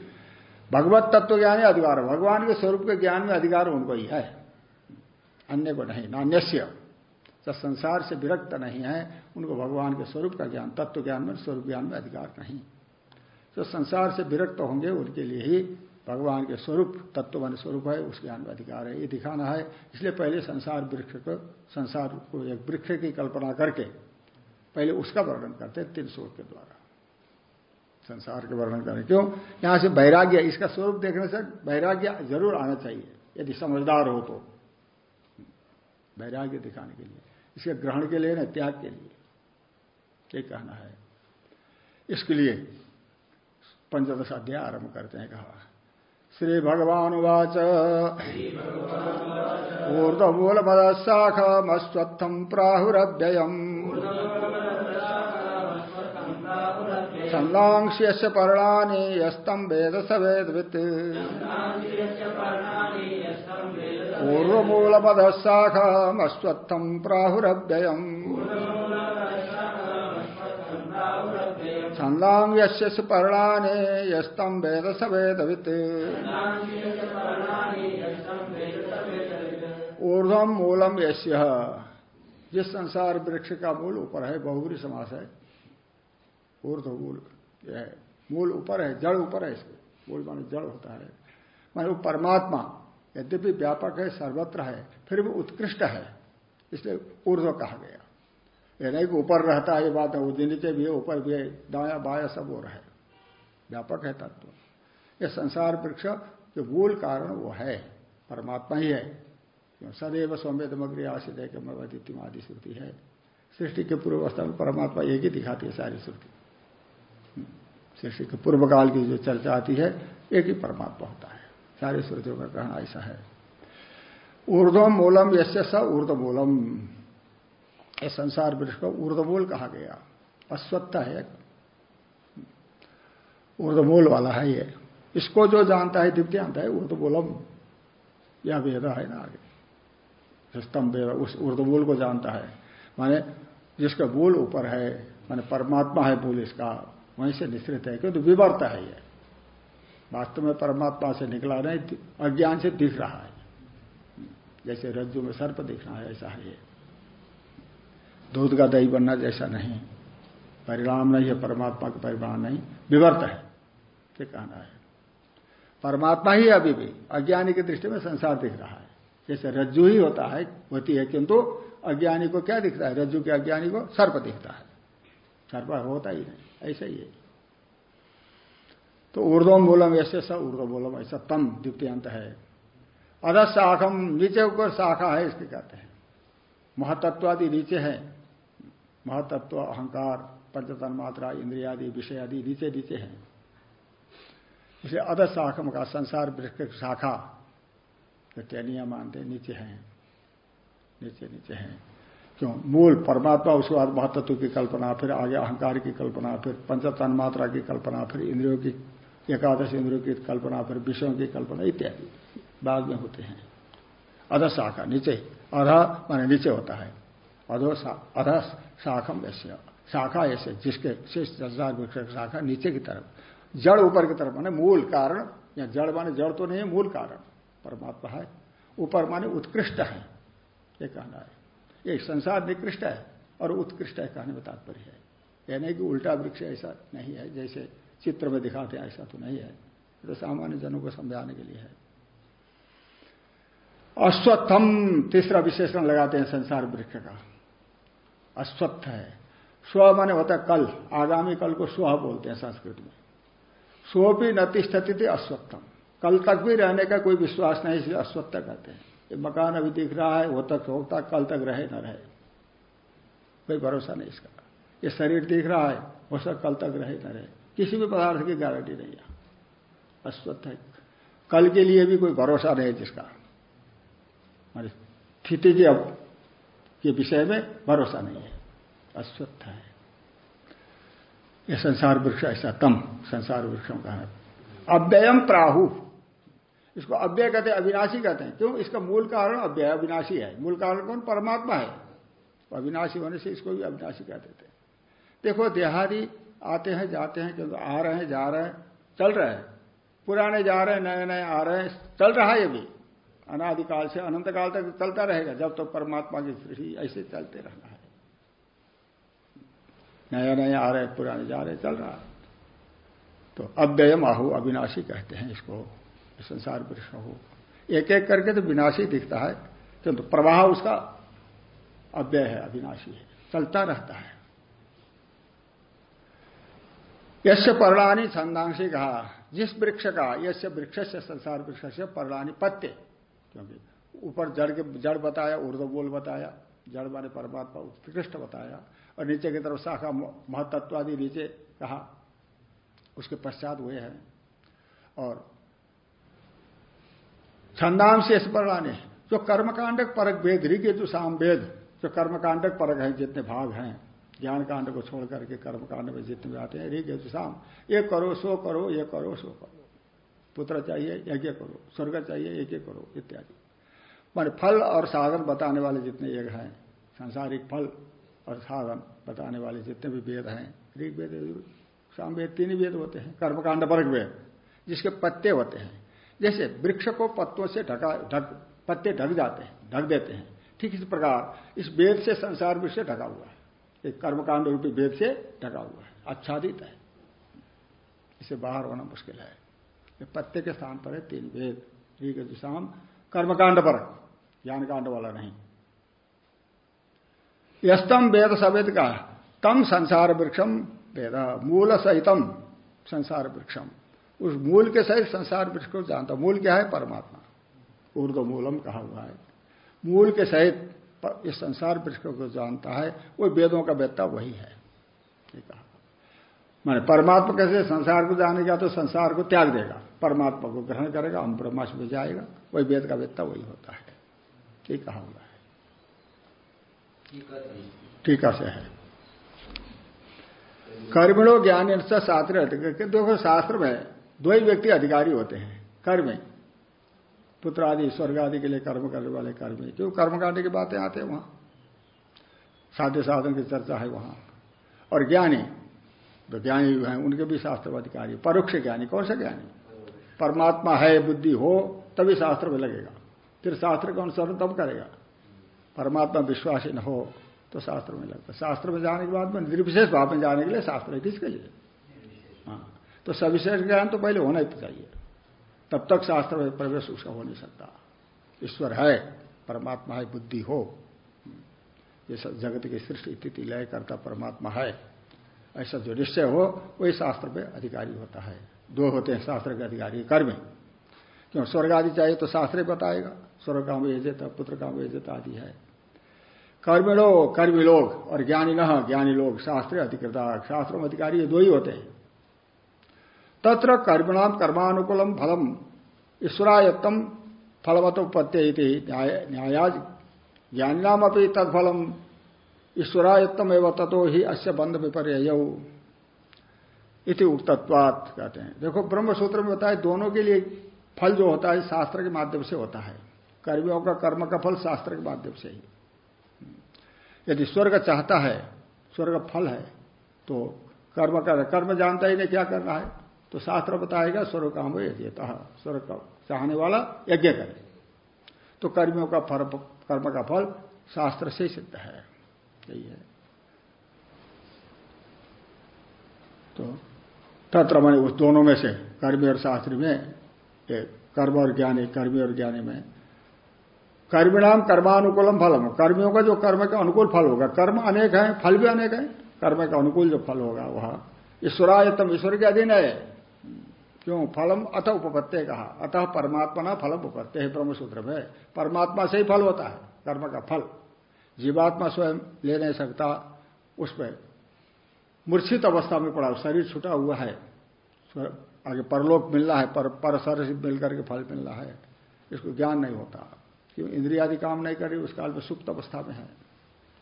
भगवत तत्व ज्ञान अधिकार भगवान के स्वरूप के ज्ञान में अधिकार उनको ही है। अन्य को नहीं, नान्यस्य। जब संसार से विरक्त नहीं है, उनको भगवान के स्वरूप का ज्ञान, तत्व ज्ञान में, स्वरूप ज्ञान में अधिकार नहीं। जो संसार से विरक्त होंगे, उनके लिए ही भगवान के स्वरूप तत्व मान स्वरूप है उस ज्ञान में अधिकार है, ये दिखाना है। इसलिए पहले संसार वृक्ष को, संसार को एक वृक्ष की कल्पना करके, पहले उसका वर्णन करते हैं तीन श्लोक के द्वारा। संसार के वर्णन करें क्यों? यहाँ से वैराग्य, इसका स्वरूप देखने से वैराग्य ज़रूर आना चाहिए, यदि समझदार हो तो। वैराग्य दिखाने के लिए, इसके ग्रहण के लिए ना त्याग के लिए। ये कहना है। इसके लिए पंचदश अध्याय आरंभ करते हैं, कहा। श्री भगवान उवाच ऊर्धमूलमदशाखमस्वत्थम प्राहुरव्ययम्। छन्दांश्यस्य पर्णानि यस्तम् वेद स वेदवित् ऊर्वमूलमदशाखमस्वत्थम् प्राहुरव्ययम्। छंदांग यस्य पर्णाने यस्तम वेद स वेदवित ऊर्धम मूलम यश्य। जिस संसार वृक्ष का मूल ऊपर है, बहुगुरी समास है। ऊर्ध मूल यह है। मूल ऊपर है, जड़ ऊपर है इसके। मूल माने जड़ होता है। माने वो परमात्मा, यद्यपि व्यापक है, सर्वत्र है, फिर भी उत्कृष्ट है, इसलिए ऊर्ध्व कहा गया। नहीं कि ऊपर रहता है ये बात है वो नीचे भी ऊपर भी है, दाया बाया सब हो रहा है। व्यापक है तत्व। ये संसार वृक्ष जो मूल कारण वो है, परमात्मा ही है। सदैव सौम्य मग्री आशित है कि आदि श्रुति है। सृष्टि के पूर्व अवस्था में परमात्मा एक ही दिखाती है सारी श्रुति। सृष्टि के पूर्व काल की जो चर्चा आती है, एक ही परमात्मा होता है। सारी श्रुतियों का कहना ऐसा है। ऊर्धम मूलम यश स ऊर्ध मूलम ये संसार वृक्ष को ऊर्धमूल कहा गया। अश्वत्थ है। ऊर्धमूल वाला है ये। इसको जो जानता है दिव्यांत है ऊर्धमूलम यह वेद है ना आगे। स्तंभ वेद, उस ऊर्धमूल को जानता है। माने जिसका मूल ऊपर है, माने परमात्मा है मूल इसका, वहीं से निश्रित है, क्योंकि विवर्त है ये। वास्तव में परमात्मा से निकला नहीं, अज्ञान से दिख रहा है। जैसे रज्जु में सर्प दिखना है, ऐसा है ये। दूध का दही बनना जैसा नहीं। परिणाम नहीं है, परमात्मा का परिणाम नहीं। विवर्त है, ये कहना है। परमात्मा ही अभी भी। अज्ञानी की दृष्टि में संसार दिख रहा है। जैसे रज्जु ही होता है, होती है, किंतु अज्ञानी को क्या दिखता है? रज्जु के अज्ञानी को सर्प दिखता है। सर्प होता ही नहीं, ऐसा ही है। तो ऊर्धो मूलम ऐसे स ऊर्धो मूलम, ऐसा तम द्वितीयांत है। अध शाखम नीचे ऊपर शाखा है, इसके कहते हैं। महतत्वादि नीचे है। महतत्व, अहंकार, पंचतन मात्रा, इंद्रियादि विषय आदि नीचे नीचे हैं। इसे अध शाखम का संसार शाखा, जो टैनिया मानते नीचे हैं। नीचे नीचे हैं। क्यों? मूल परमात्मा, उसके बाद महतत्व की कल्पना, फिर आगे अहंकार की कल्पना, फिर पंचतन मात्रा की कल्पना, फिर इंद्रियों की, एकादश इंद्रियों की कल्पना, फिर विषयों की कल्पना, इत्यादि। बाद में होते हैं। अध शाखा, नीचे। अध माने नीचे होता है। अधो अध शाखम ऐसे शाखा ऐसे जिसके शेष शाखा नीचे की तरफ़। जड़ ऊपर की तरफ़ माने मूल कारण, या जड़ माने जड़ तो नहीं है, मूल कारण। परमात्मा है। ऊपर माने उत्कृष्ट है, ये कहना है। ये संसार निकृष्ट है, और उत्कृष्ट है कहने में तात्पर्य है। यह नहीं कि उल्टा वृक्ष ऐसा नहीं है, जैसे चित्र में दिखाते हैं, ऐसा तो नहीं है। तो सामान्य जनों को समझाने के लिए है। अश्वत्थम तीसरा विशेषण लगाते हैं संसार वृक्ष का। अश्वत्थ है। स्व माने होता है कल, आगामी कल को स्व बोलते हैं संस्कृत में। स्व भी नतिष्ठती थी अस्वत्थम। कल तक भी रहने का कोई विश्वास नहीं, इसलिए अश्वत्थ कहते हैं। ये मकान अभी दिख रहा है, वो तक होता कल तक रहे, न रहे। कोई भरोसा नहीं इसका। ये शरीर दिख रहा है, वो सब कल तक रहे, न रहे। किसी भी पदार्थ की गारंटी नहीं है। अश्वत्थ है। कल के लिए भी कोई भरोसा नहीं जिसका। स्थिति के अब के विषय में भरोसा नहीं है। अश्वत्थ है। यह संसार वृक्ष ऐसा तम संसार वृक्षों का है। अव्ययम प्राहु। इसको अव्यय कहते हैं, अविनाशी कहते हैं। क्यों? इसका मूल कारण अव्यय, अविनाशी है। मूल कारण कौन? परमात्मा है। तो अविनाशी होने से इसको भी अविनाशी कहते थे देखो, देहादी आते हैं, जाते हैं क्योंकि आ रहे हैं, जा रहे हैं, चल रहे हैं। पुराने जा रहे हैं नए नए आ रहे हैं, चल रहा है ये भी। अनादिकाल से अनंत काल तक चलता रहेगा, जब तक तो परमात्मा की सृष्टि ऐसे चलते रहना है। नया नया आ रहे, पुराने जा रहे, चल रहा तो अव्यय आहु, अविनाशी कहते हैं इसको संसार वृक्ष हो एक एक करके तो विनाशी दिखता है, किंतु तो प्रवाह उसका अव्यय है, अविनाशी है, चलता रहता है। यश पर्णानी छंदांशी कहा, जिस वृक्ष का यश वृक्ष से संसार वृक्ष से पर्णानी पत्ते। क्योंकि ऊपर जड़ के, जड़ बताया ऊर्द बोल बताया, जड़ माने परमात्मा उत्कृष्ट बताया, और नीचे की तरफ़ शाखा महतत्वादि नीचे कहा, उसके पश्चात हुए हैं। और छंदांश इस पर्णानी जो कर्मकांडक परक वेद ऋग साम वेद जो कर्मकांडक परक है, जितने भाग हैं, ज्ञान कांड को छोड़ करके कर्मकांड में जितने आते हैं, ऋग शाम ये करो, सो करो, ये करो, सो करो। पुत्र चाहिए, यज्ञ करो, स्वर्ग चाहिए, यज्ञ करो, इत्यादि। मान फल और साधन बताने वाले जितने यज्ञ हैं, सांसारिक फल और साधन बताने वाले जितने भी वेद हैं ऋग वेद शाम वेद तीन वेद होते हैं, कर्मकांड वर्ग वेद जिसके पत्ते होते हैं। जैसे वृक्ष को पत्तों से ढका, ढक, पत्ते ढक जाते हैं, ढक देते हैं। ठीक इस प्रकार, इस वेद से संसार विषय ढका हुआ है। एक कर्मकांड रूपी वेद से ढका हुआ है, आच्छादित है। इसे बाहर होना मुश्किल है। पत्ते के स्थान पर है, तीन वेद ऋग दिशाम। कर्मकांड पर ज्ञान कांड वाला नहीं। यस्तम वेद सवेद का तम संसार वृक्षम वेद। मूल सहितम संसार वृक्षम। उस मूल के सहित संसार वृक्ष को जानता मूल क्या है? परमात्मा। ऊर्द मूलम कहा हुआ है। मूल के सहित इस संसार वृक्ष को जानता है, वो वेदों का वेदता वही है। कहा। माने परमात्मा कैसे संसार को जानेगा तो संसार को त्याग देगा। परमात्मा को ग्रहण करेगा हम ब्रह्माश में जाएगा। वही वेद का वेदता वही होता है। ठीक कहा हुआ है टीका से है। कर्मिणो ज्ञान शास्त्र देखो शास्त्र में दो ही व्यक्ति अधिकारी होते हैं, कर्म। पुत्र आदि, स्वर्ग आदि के लिए कर्म करने वाले कर्मी। क्यों? कर्म करने की बातें आते हैं वहाँ। साध्य साधन की चर्चा है वहाँ। और ज्ञानी जो ज्ञानी हैं, उनके भी शास्त्र अधिकारी परोक्ष ज्ञानी, कौन सा ज्ञानी? परमात्मा है, बुद्धि हो, तभी शास्त्र में लगेगा। फिर शास्त्र का अनुसरण तब करेगा। परमात्मा विश्वासी न हो तो शास्त्र में लगता शास्त्र में जाने के बाद में निर्विशेष भाव में जाने के लिए शास्त्र है किसके लिए? हाँ तो सविशेष ज्ञान तो पहले होना ही चाहिए। तब तक शास्त्र में प्रवेश उसका हो नहीं सकता। ईश्वर है, परमात्मा है, बुद्धि हो। ये सब जगत की सृष्टि स्थिति लय करता परमात्मा है। ऐसा जो निश्चय हो, वही शास्त्र में अधिकारी होता है। दो होते हैं शास्त्र के अधिकारी, कर्म। क्यों? स्वर्ग आदि चाहिए तो शास्त्र बताएगा। स्वर्ग काम वेजता पुत्र काम वेजता आदि है। कर्मिणो कर्मी लोग और ज्ञानी न, ज्ञानी लोग, शास्त्र अधिकृता, शास्त्रों अधिकारी ये दो ही होते हैं। तत्र कर्मिणाम कर्मानुकूलम फलम, ईश्वरायत्तम फलवत उपत्य न्यायाज ज्ञानीनाम अपनी तत्फलम ईश्वरायत्तम एवं तथो ही अश्य बंध विपर्य इति उक्तत्वात कहते हैं। देखो ब्रह्म सूत्र में बताया दोनों के लिए फल जो होता है, शास्त्र के माध्यम से होता है। कर्मियों का कर्म का फल शास्त्र के माध्यम से ही। यदि स्वर्ग चाहता है, स्वर्ग फल है तो कर्म कर, कर्म जानता ही नहीं क्या करना है। तो शास्त्र बताएगा, स्वर्ग काम यज्ञता, स्वर्ग का चाहने वाला यज्ञ करे। तो कर्मियों का फल, कर्म का फल शास्त्र से सिद्ध है। यही है। तो तत्र मैंने उस दोनों में से कर्मी और शास्त्री में कर्म और ज्ञानी कर्मी और ज्ञानी में। कर्मिणाम कर्मानुकूलम फलम। कर्मियों का जो कर्म का अनुकूल फल होगा, कर्म अनेक है, फल भी अनेक है, कर्म का अनुकूल जो फल होगा वह। ईश्वरायतम ईश्वर के अधीन है। क्यों? फलम अथ उपपत्ति कहा। अतः परमात्मा ना फलम उपत्ति है ब्रह्मसूत्र में। परमात्मा से ही फल होता है, कर्म का फल। जीवात्मा स्वयं ले नहीं सकता उसमें मूर्छित अवस्था में पड़ा शरीर छुटा हुआ है। आगे परलोक मिलना है, पर पर सर मिलकर के फल मिलना है। इसको ज्ञान नहीं होता। क्यों? इंद्रिया आदि काम नहीं कर रही, उस काल में सुप्त अवस्था में है।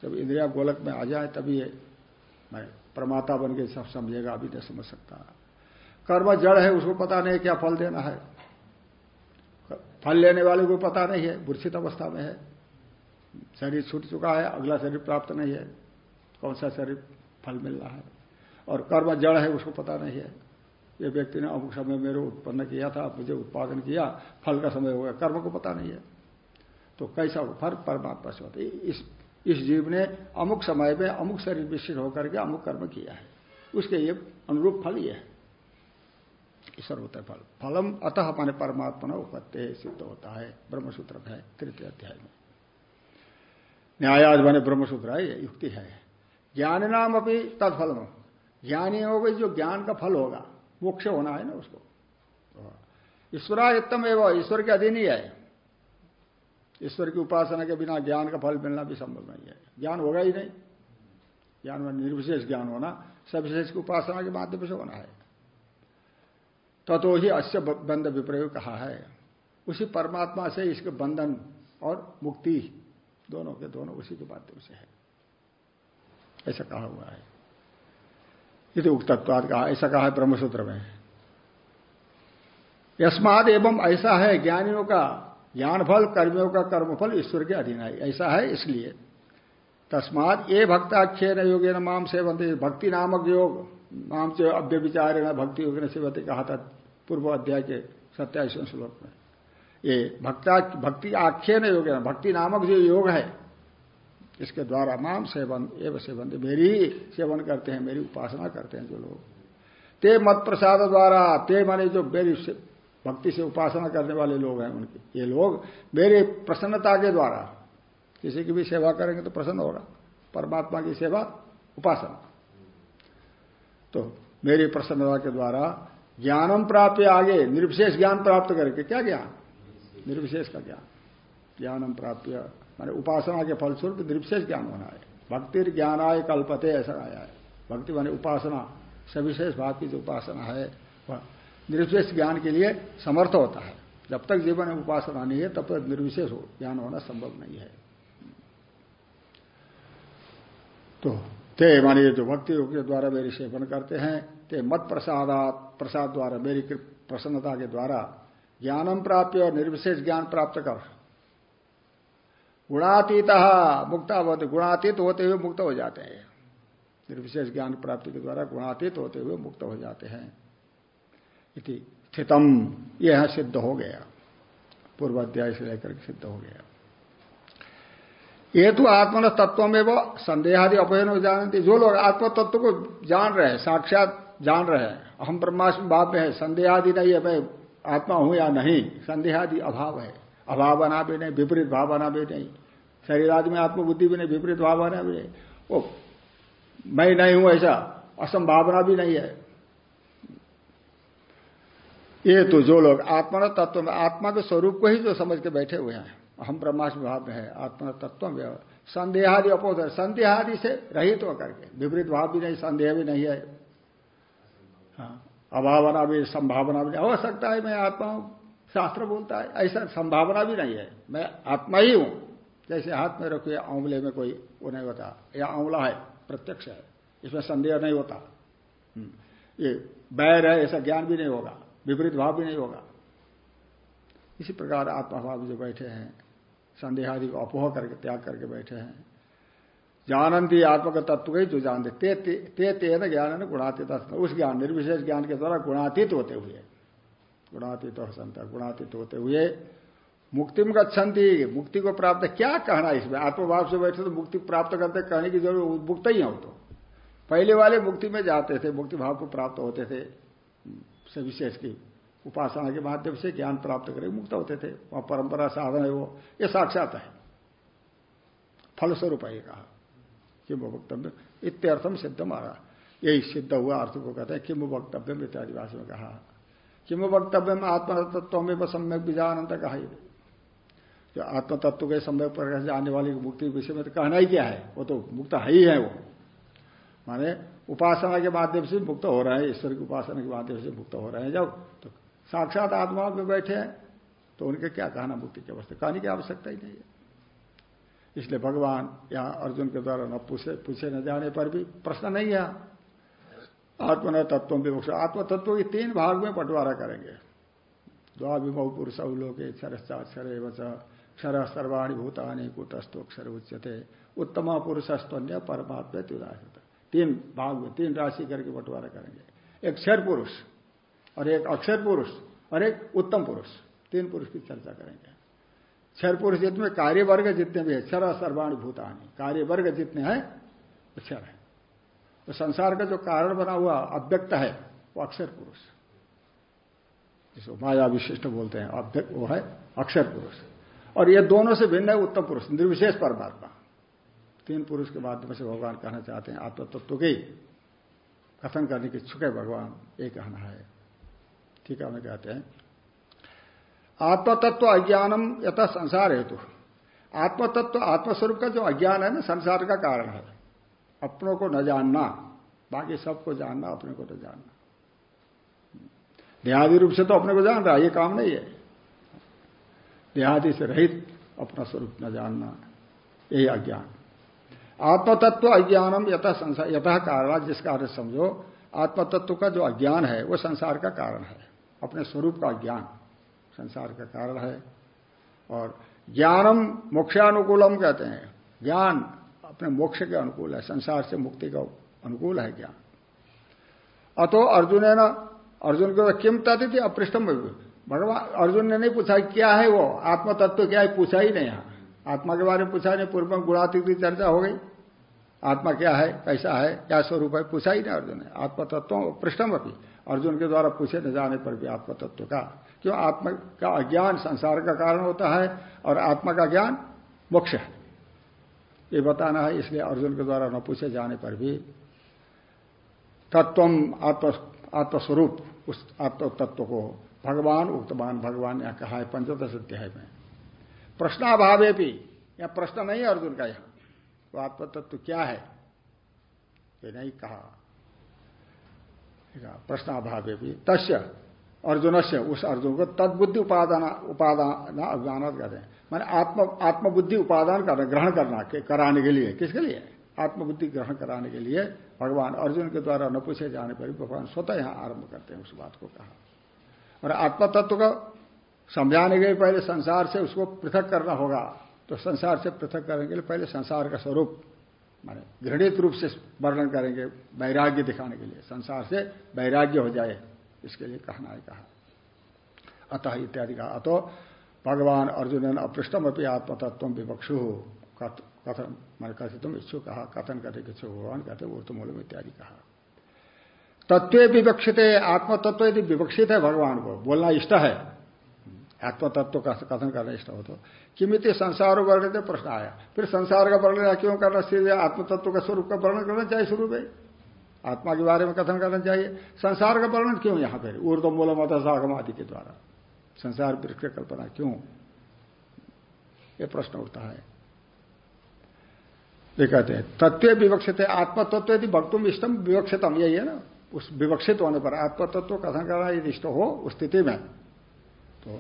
जब इंद्रिया गोलक में आ जाए, तभी मैं प्रमाता बन के सब समझेगा, अभी नहीं समझ सकता। कर्म जड़ है, उसको पता नहीं क्या फल देना है। फल लेने वाले को पता नहीं है, मूर्छित अवस्था में है। शरीर छूट चुका है, अगला शरीर प्राप्त नहीं है। कौन सा शरीर फल मिल रहा है? और कर्म जड़ है, उसको पता नहीं है। ये व्यक्ति ने अमुक समय मेरे उत्पन्न किया था, मुझे उत्पादन किया, फल का समय हो गया, कर्म को पता नहीं है। तो कैसा फल परमात्मा से होता है। इस इस जीव ने अमुक समय में अमुक शरीर विशिष्ट होकर के अमुक कर्म किया है। उसके ये अनुरूप फल ये है। ईश्वर होता है फल। फलम अतः माने परमात्मा उपत्य सिद्ध होता है। ब्रह्मसूत्र है, तृतीय अध्याय में। न्यायाज बने ब्रह्मसूत्र है, ये युक्ति है। ज्ञान नाम अपनी तत्फलम। ज्ञानी होगा जो ज्ञान का फल होगा, मोक्ष होना है ना उसको। ईश्वरायत्तम एवं, ईश्वर के अधीन ही है। ईश्वर की उपासना के बिना ज्ञान का फल मिलना भी संभव नहीं है। ज्ञान होगा ही नहीं। ज्ञान में निर्विशेष ज्ञान होना सविशेष की उपासना के माध्यम से होना है। ततो ही अश्य बंध विप्रयोग कहा है। उसी परमात्मा से इसके बंधन और मुक्ति दोनों के दोनों उसी के माध्यम से है। ऐसा कहा हुआ है। ये उक्तत्वाद कहा, ऐसा कहा है ब्रह्मसूत्र में। यस्माद एवं ऐसा है, ज्ञानियों का ज्ञान फल कर्मियों का कर्मफल ईश्वर के अधीन है। ऐसा है इसलिए तस्मात ये भक्ताख्य न योगे न माम सेवंत भक्ति नामक योग नाम से अव्य विचार भक्ति योग ने सेवते कहा था पूर्व अध्याय के सत्याईसवें श्लोक में। ये भक्ता, भक्ति आख्य न योग भक्ति नामक जो योग है इसके द्वारा माम सेवन, एवं सेवन, मेरी सेवन करते हैं, मेरी उपासना करते हैं जो लोग। ते मत प्रसाद द्वारा, ते माने जो मेरी भक्ति से उपासना करने वाले लोग हैं उनके, ये लोग मेरे प्रसन्नता के द्वारा, किसी की भी सेवा करेंगे तो प्रसन्न होगा, परमात्मा की सेवा, उपासना। तो मेरी प्रसन्नता के द्वारा ज्ञानम प्राप्त आगे, निर्विशेष ज्ञान प्राप्त करके, क्या ज्ञान? निर्विशेष का ज्ञान। ज्ञानम प्राप्त माने उपासना के फलस्वरूप निर्विशेष ज्ञान होना है। भक्ति ज्ञान आय कल्पते ऐसा आया है। भक्ति माने उपासना, सविशेष भाव की जो उपासना है, वह निर्विशेष ज्ञान के लिए समर्थ होता है। जब तक जीवन में उपासना नहीं है, तब तक निर्विशेष हो ज्ञान होना संभव नहीं है। तो ते मानिए जो भक्ति के द्वारा मेरी सेवन करते हैं, ते मत प्रसादात प्रसाद द्वारा मेरी प्रसन्नता के द्वारा ज्ञानम प्राप्त और निर्विशेष ज्ञान प्राप्त कर। गुणातीत मुक्ता होते गुणातीत होते हुए मुक्त हो जाते हैं। निर्विशेष ज्ञान प्राप्ति के द्वारा गुणातीत होते हुए मुक्त हो जाते हैं। इति स्थितम। यह सिद्ध हो गया। पूर्व अध्याय से लेकर सिद्ध हो गया। ये तो आत्मन तत्व में वो संदेहादि अपयन जानते जो लोग आत्म तत्व को जान रहे हैं, साक्षात जान रहे हैं हम ब्रह्मास्म भाव में है, संदेहादि नहीं है, मैं आत्मा हूँ या नहीं, संदेहादि अभाव है। अभाव बना भी नहीं, विपरीत भाव बना भी नहीं। शरीर आदि में आत्मबुद्धि भी नहीं, विपरीत भाव बना भी नहीं। वो मैं नहीं हूँ ऐसा, असंभावना भी नहीं है। ये तो जो लोग आत्मा तत्व में, आत्मा के स्वरूप को ही जो समझ के बैठे हुए हैं हम ब्रह्मास्म भाव में है, आत्मा तत्व संदेहादि अपोध है। संदेहादि से रहित तो होकर के, विपरीत भाव भी नहीं, संदेह भी नहीं है। हाँ अभावना भी, संभावना भी नहीं। हो सकता है मैं आत्मा हूँ। शास्त्र बोलता है, ऐसा संभावना भी नहीं है। मैं आत्मा ही हूँ। जैसे हाथ में रखिए आंवले में कोई वो नहीं होता, या आंवला है, प्रत्यक्ष है, इसमें संदेह नहीं होता। हम्म। ये बैर है, ऐसा ज्ञान भी नहीं होगा, विपरीत भाव भी नहीं होगा। इसी प्रकार आत्माभाव जो बैठे हैं, संदेहादि को अपोह करके, त्याग करके बैठे हैं। जानंती आत्मा का तत्व ही जो जानते ते ते तेन ज्ञान गुणातीत। उस ज्ञान, निर्विशेष ज्ञान के द्वारा गुणातीत होते हुए। गुणातीत संत गुणातीत होते हुए मुक्ति में गच्छन्ति। मुक्ति को प्राप्त क्या कहना इसमें? आत्मभाव से बैठे तो मुक्ति प्राप्त करते कहने की ज़रूरत मुक्त ही हो तो। पहले वाले मुक्ति में जाते थे, मुक्ति भाव को प्राप्त होते थे। विशेष की उपासना के माध्यम से ज्ञान प्राप्त करके मुक्त होते थे। वह परंपरा साधन है वो। ये साक्षात है। फलस्वरूप है कहा। किम वक्तव्य इत्यर्थम सिद्ध मारा यही सिद्ध हुआ, अर्थ को कहते हैं किम वक्तव्य इत्यादि भाषा में कहा। किम वक्तव्य में आत्मतत्व में सम्यक विजानंत कहा जो आत्म तत्व के सम्यक प्रकार आने वाली मुक्ति विषय में तो कहना ही क्या है? वो तो मुक्त है ही है वो। माने उपासना के माध्यम से मुक्त हो रहे हैं, ईश्वर की उपासना के माध्यम से मुक्त हो रहे हैं। जब तो साक्षात आत्मा में बैठे हैं तो उनके क्या कहना मुक्ति की अवस्था? कहने की आवश्यकता ही नहीं है। इसलिए भगवान यहाँ अर्जुन के द्वारा न पूछे पूछे न जाने पर भी प्रश्न नहीं है। आत्मन तत्व विवक्ष आत्म तत्व के तीन भाग में बंटवारा करेंगे। द्वाभिमौ पुरुष अवलोके क्षरश्चाक्षर क्षर सर्वाणी भूतानी कुटस्थो अक्षर उच्यते। उत्तम पुरुषस्तन्य परमात्मा त्युदासित तीन भाग में, तीन राशि करके बंटवारा करेंगे। एक क्षर पुरुष, और एक अक्षर पुरुष, और एक उत्तम पुरुष। तीन पुरुष की चर्चा करेंगे। क्षर पुरुष जितने कार्य वर्ग जितने भी है, क्षर सर्वाणी भूतानी। कार्य वर्ग जितने हैं क्षर है। तो संसार का जो कारण बना हुआ अव्यक्त है, वो अक्षर पुरुष। जिसको माया विशिष्ट बोलते हैं, अव्यक्त वो है अक्षर पुरुष। और ये दोनों से भिन्न है उत्तम पुरुष, निर्विशेष परमात्मा। तीन पुरुष के माध्यम से भगवान कहना चाहते हैं आत्म तत्व के कथन करने के इच्छुक है भगवान, ये कहना है। ठीक है हमें कहते हैं। आत्मतत्व अज्ञानम यथा संसार हेतु। आत्मतत्व, आत्मस्वरूप का जो अज्ञान है ना, संसार का कारण है। अपनों को न जानना, बाकी सबको जानना, अपने को तो जानना। देहादि रूप से तो अपने को जान रहा ये काम नहीं है। देहादि से रहित अपना स्वरूप न जानना यही अज्ञान। आत्मतत्व अज्ञानम यथा संसार यथा कारण, जिस कारण समझो, आत्मतत्व का जो अज्ञान है, वो संसार का कारण है। अपने स्वरूप का ज्ञान संसार का कारण है। और ज्ञानम मोक्षानुकूलम कहते हैं। ज्ञान अपने मोक्ष के अनुकूल है, संसार से मुक्ति का अनुकूल है ज्ञान अतो अर्जुन है ना, अर्जुन को किम तथी थी? अपृष्टम भगवान अर्जुन ने नहीं पूछा क्या है वो? आत्म तत्व क्या है? पूछा ही नहीं आत्मा के बारे में पूछा नहीं, पूर्व में गुणातीत चर्चा हो गई। आत्मा क्या है? कैसा है? क्या स्वरूप है? पूछा ही नहीं अर्जुन ने। आत्म तत्व पृष्ठम अभी अर्जुन के द्वारा पूछे न जाने पर भी आत्म तत्व का। क्यों? आत्मा का अज्ञान संसार का कारण होता है और आत्मा का ज्ञान मोक्ष है। ये बताना है, इसलिए अर्जुन के द्वारा न पूछे जाने पर भी तत्व आत्म, आत्मस्वरूप उस आत्म तत्व को भगवान उक्तमान भगवान ने कहा है पंचदश अध्याय में। प्रश्नाभावे भी यह प्रश्न नहीं अर्जुन का यहाँ। तो आत्म तत्व क्या है? ये नहीं कहा। प्रश्नाभावे भी तस्य अर्जुन से उस अर्जुन को तदबुद्धि उपादान उपादान अभिमान कहते हैं। मैंने आत्म आत्मबुद्धि उपादान करना ग्रहण करना के, कराने के लिए। किसके लिए? आत्मबुद्धि ग्रहण कराने के लिए भगवान अर्जुन के द्वारा न पूछे जाने पर भी भगवान स्वतः यहाँ आरंभ करते हैं उस बात को कहा। और आत्म तत्व को समझाने के लिए पहले संसार से उसको पृथक करना होगा। तो संसार से पृथक करने के लिए पहले संसार का स्वरूप माने घृणित रूप से वर्णन करेंगे वैराग्य दिखाने के लिए। संसार से वैराग्य हो जाए इसके लिए कहना है कहा। अतः इत्यादि कहा। अतो भगवान अर्जुन अपृष्टम अपनी आत्मतत्व विवक्षु। कथन मैंने कथित तुम इच्छुक कहा कथन करने के इच्छुक, भगवान कहते मूलम इत्यादि कहा तत्व विवक्षित है आत्मतत्व यदि विवक्षित है भगवान को, बोलना इष्ट है। आत्मतत्व का कथन करना इष्ट हो तो किमित संसार वर्णित प्रश्न आया। फिर संसार का वर्णन क्यों करना? सीधे आत्मतत्व का स्वरूप का वर्णन करना चाहिए शुरू में। आत्मा के बारे में कथन करना चाहिए। संसार का वर्णन क्यों यहाँ पर ऊर्द मूल मत सागम आदि के द्वारा। संसार वृक्ष कल्पना क्यों? ये प्रश्न उठता है। ये कहते हैं तत्व विवक्षित है आत्मतत्व यदि भक्तुम इष्टम, विवक्षितम, यही है ना? उस विवक्षित होने पर आत्मतत्व कथन करना यदि इष्ट हो, उस स्थिति में तो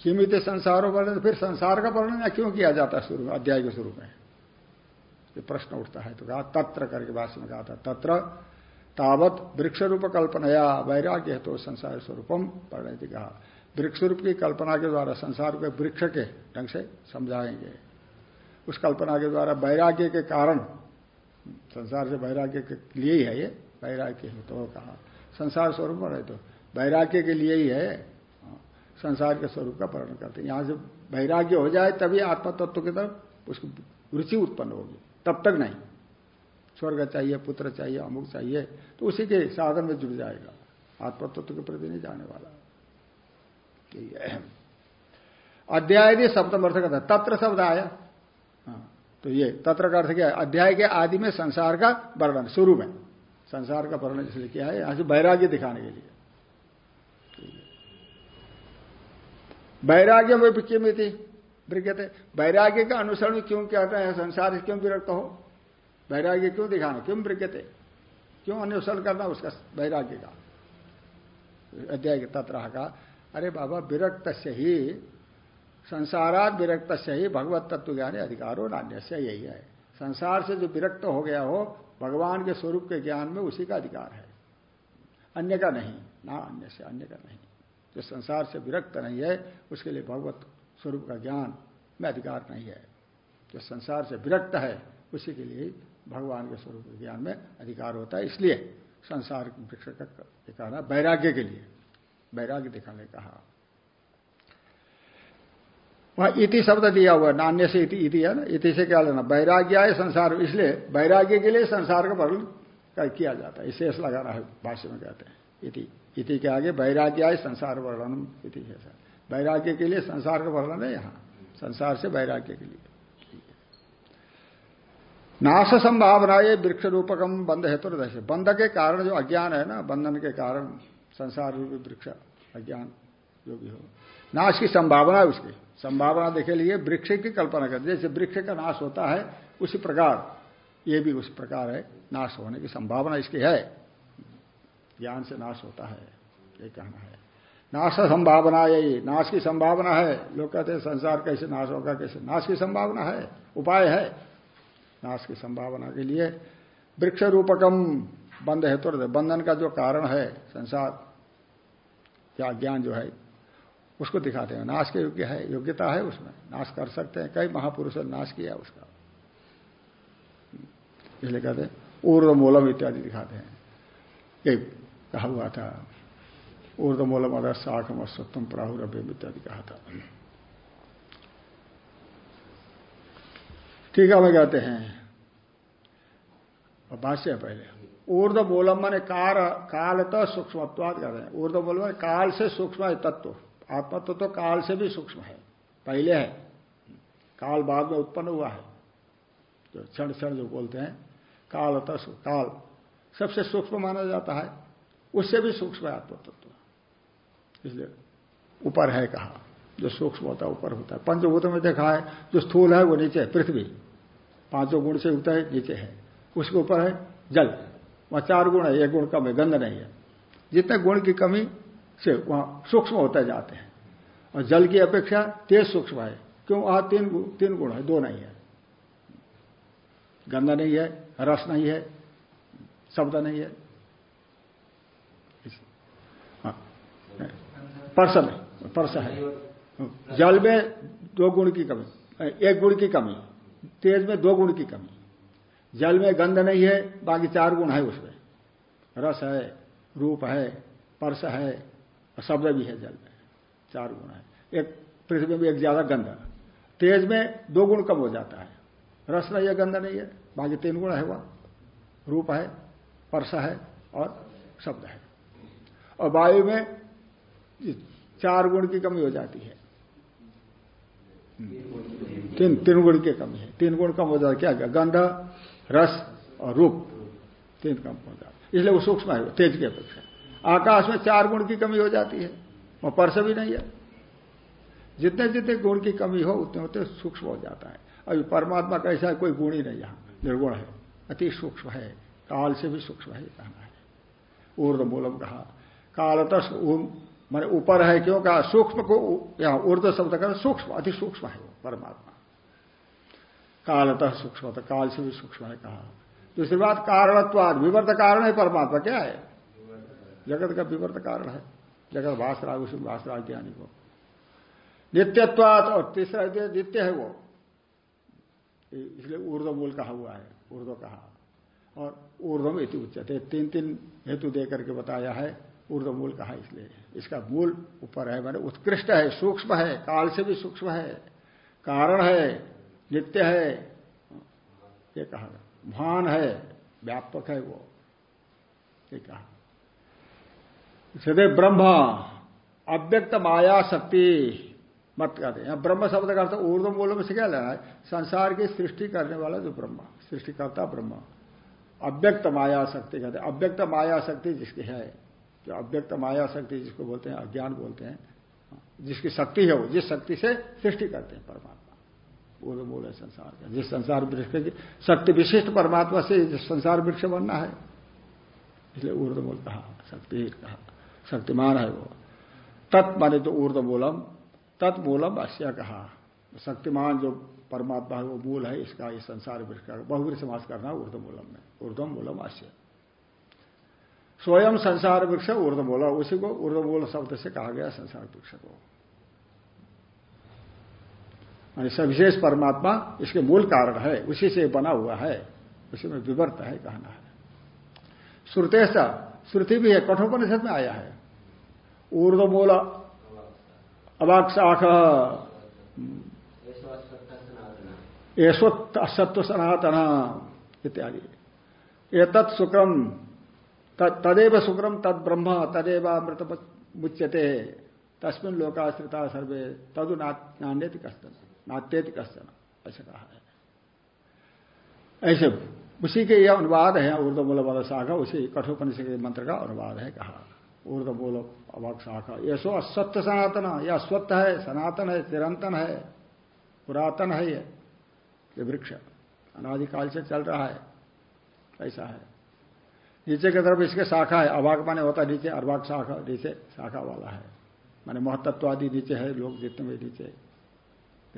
सीमित संसारों वर्णन फिर संसार का वर्णन क्यों किया जाता है शुरू में, अध्याय के शुरू में? ये प्रश्न उठता है। तो कहा, तत्र करके भाष्य में कहा था, तत्र तावत वृक्ष रूप कल्पनाया वैराग्य तो संसार स्वरूपम परिणति कहा। वृक्ष रूप की कल्पना के द्वारा, संसार को वृक्ष के ढंग से समझाएँगे। उस कल्पना के द्वारा वैराग्य के कारण, संसार से वैराग्य के लिए ही है ये, वैराग्य है तो कहा। संसार स्वरूप है तो वैराग्य के लिए ही है। संसार के स्वरूप का वर्णन करते हैं। यहाँ से वैराग्य हो जाए तभी आत्मा तत्व की तरफ़ उसकी रुचि उत्पन्न होगी। तब तक नहीं। स्वर्ग चाहिए, पुत्र चाहिए, अमुक चाहिए तो उसी के साधन में जुड़ जाएगा। आत्मा तत्व के प्रति नहीं जाने वाला। अध्याय भी शब्द अर्थ करता तत्र शब्द आया। हाँ, तो ये तत्र का अर्थ क्या अध्याय के आदि में संसार का वर्णन शुरू में। संसार का वर्णन इसलिए क्या है यहाँ से वैराग्य दिखाने के लिए। वैराग्य में किमिति ब्रिगते वैराग्य का अनुसरण क्यों कहते हैं? संसार क्यों विरक्त हो? वैराग्य क्यों दिखाना? क्यों ब्रिगते क्यों अनुसरण करना उसका वैराग्य का? अध्याय तत्र का अरे बाबा विरक्त से ही, संसारात विरक्त से ही भगवत तत्व ज्ञान अधिकारो नान्य से यही है। संसार से जो विरक्त हो गया हो, भगवान के स्वरूप के ज्ञान में उसी का अधिकार है। अन्य का नहीं, ना अन्य से, अन्य का नहीं। जो संसार से विरक्त नहीं है, उसके लिए भगवत स्वरूप का ज्ञान में अधिकार नहीं है। जो संसार से विरक्त है, उसी के लिए भगवान के स्वरूप के ज्ञान में अधिकार होता है। इसलिए संसार का कहना वैराग्य के लिए। वैराग्य दिखाने कहा। वहाँ इति शब्द दिया हुआ, नान्य से इति इति है ना? इति से क्या लेना? वैराग्य है संसार, इसलिए वैराग्य के लिए संसार का वर्णन किया जाता है। शेष लगाना है, भाष्य में कहते हैं। इति इति के आगे वैराग्य है संसार वर्णन, इति है वैराग्य के लिए संसार का वर्णन है यहाँ। संसार से वैराग्य के लिए। नाश संभावना ये वृक्ष रूपकम बंध हेतु बंध के कारण जो अज्ञान है ना, बंधन के कारण संसार रूपी वृक्ष अज्ञान, जो भी हो। नाश की संभावना है उसकी। संभावना देखे लिए वृक्ष की कल्पना करते जैसे वृक्ष का नाश होता है, उसी प्रकार, ये भी उस प्रकार है, नाश होने की संभावना इसकी है। ज्ञान से नाश होता है, ये कहना है। नाश संभावना यही नाश की संभावना है। लोग कहते हैं, संसार कैसे नाश होगा, कैसे नाश की संभावना है। उपाय है। नाश की संभावना के लिए वृक्ष रूपकम बंध है तो बंधन का जो कारण है, संसार या ज्ञान जो है, उसको दिखाते हैं। नाश के योग्य है, योग्यता है उसमें। नाश कर सकते हैं। कई महापुरुष ने नाश किया उसका। इसलिए कहते हैं ऊर्द मूलम इत्यादि दिखाते हैं। ये कहा हुआ था ऊर्द मूलम अगर साखम अस्वत्तम प्राहुरभ्यम इत्यादि कहा था। ठीक है कहते हैं। भाष्य है पहले। ऊर्ध मूलम मैंने कार कालतः सूक्ष्मत्वाद कहते हैं। ऊर्ध मूलम काल से सूक्ष्म है तत्व। आत्मत्व तो काल से भी सूक्ष्म है। पहले है। काल बाद में उत्पन्न हुआ है। जो क्षण क्षण जो बोलते हैं, काल काल। सबसे सूक्ष्म माना जाता है। उससे भी सूक्ष्म है आत्मतत्व इसलिए ऊपर है कहा। जो सूक्ष्म होता है, ऊपर होता है। पंचभूत में देखा है, जो स्थूल है, वो नीचे है। पृथ्वी। पाँचों गुण से है, नीचे है। उसके ऊपर है, जल। वहाँ चार गुण है एक गुण कम है गंध नहीं है। जितने गुण की कमी से वहाँ सूक्ष्म होते जाते हैं। और जल की अपेक्षा तेज सूक्ष्म है। क्यों? वहाँ तीन तीन गुण है दो नहीं है। गंधा नहीं है रस नहीं है शब्द नहीं है। हाँ, परस परस है। जल में दो गुण की कमी एक गुण की कमी तेज में दो गुण की कमी। जल में गंध नहीं है, बाकी चार गुण है उसमें। रस है, रूप है परस है और शब्द भी है जल में। चार गुण है। एक पृथ्वी में एक ज़्यादा गंध। तेज में दो गुण कम हो जाता है। रस नहीं है गंध नहीं है, बाकी तीन गुण है वह। रूप है परस है और शब्द है। और वायु में चार गुण की कमी हो जाती है। तीन तीन गुण की कमी है। तीन गुण कम हो जाता है। क्या? गंध रस और रूप, तीन कम हो जाता इसलिए वो सूक्ष्म है तेज की अपेक्षा आकाश में चार गुण की कमी हो जाती है, वह परस भी नहीं है। जितने जितने गुण की कमी हो, उतने उतने सूक्ष्म हो जाता है। अभी परमात्मा कैसा है कोई गुण ही नहीं यहाँ, निर्गुण है। अति सूक्ष्म है, काल से भी सूक्ष्म है कहना है। ऊर्द मूलम कहा कालतस मैंने ऊपर है, क्यों कहा? सूक्ष्म को यहाँ ऊर्द शब्द कर सूक्ष्म, अति सूक्ष्म है परमात्मा। कालतः सूक्ष्म काल से भी सूक्ष्म है कहा। दूसरी बात कारणत्वाद, विवर्त कारण है परमात्मा, क्या है? जगत का विवर्त कारण है। जगत भाष राग उसमें भाषराग ज्ञानी को। नित्यत्वात और तीसरा नित्य है वो, इसलिए ऊर्ध्व मूल कहा हुआ है, ऊर्ध्व कहा। और ऊर्ध्वम इति उच्चते। तीन तीन हेतु दे करके बताया है, ऊर्ध्व मूल कहा इसलिए। इसका मूल ऊपर है, मैंने उत्कृष्ट है, सूक्ष्म है, काल से भी सूक्ष्म है। कारण है नित्य है। ये कहा भान है, व्यापक है वो। ये कहा सदैव ब्रह्म, अव्यक्त माया शक्ति, मत कहते हैं। ब्रह्म शब्द का अर्थ ऊर्धम बोलो में से क्या लेना है? संसार की सृष्टि करने वाला जो ब्रह्म, सृष्टिकर्ता ब्रह्म। अव्यक्त माया शक्ति कहते हैं। अव्यक्त माया शक्ति जिसकी है, जो अव्यक्त माया शक्ति जिसको बोलते हैं, अज्ञान बोलते हैं, जिसकी शक्ति है वो, जिस शक्ति से सृष्टि करते हैं परमात्मा। वो तो बोले, संसार का। जिस संसार वृक्ष की शक्ति विशिष्ट परमात्मा से जिस संसार वृक्ष बनना है। इसलिए ऊर्ध मूल कहा, शक्ति कहा। शक्तिमान है वो। तत् माने तो ऊर्ध मूलम तत्मूलम अश्य कहा। शक्तिमान जो परमात्मा है वो मूल है, इसका ये संसार वृक्ष का बहुवीर समास करना ऊर्ध मूलम में ऊर्धम मूलम अश्य स्वयं संसार वृक्ष ऊर्ध मूल उसी को ऊर्ध मूल शब्द से कहा गया संसार वृक्ष को। सविशेष परमात्मा इसके मूल कारण है, उसी से बना हुआ है, उसी में विवर्त है, कहना है। श्रुते श्रुति भी है कठोपनिषद में आया है। ऊर्द मूल अवाक शाख एस्वत्त असत्व सनातन इत्यादि। एतत् शुक्रम तदेव शुक्रम, तद ब्रह्म तदेव अमृत मुच्यते तस्मिन लोकाश्रिता सर्वे, तदु कस्तन नात्यति कस्तन ऐसा कहा है। ऐसे, उसी के यह अनुवाद है ऊर्द मूल वाला शाखा उसी कठोपनिषद के मंत्र का अनुवाद है कहा। ऊर्द मूल अवक शाखा ये सो अस्वत्थ सनातन, यह अस्वत्थ है, सनातन है चिरंतन है, पुरातन है ये ये वृक्ष, अनादिकाल से चल रहा है, ऐसा है। नीचे की तरफ़ इसके शाखा है, अभाग माने होता है नीचे अर्वाक शाखा, नीचे शाखा वाला है। माने महतत्वादि नीचे है, लोग जितने भी नीचे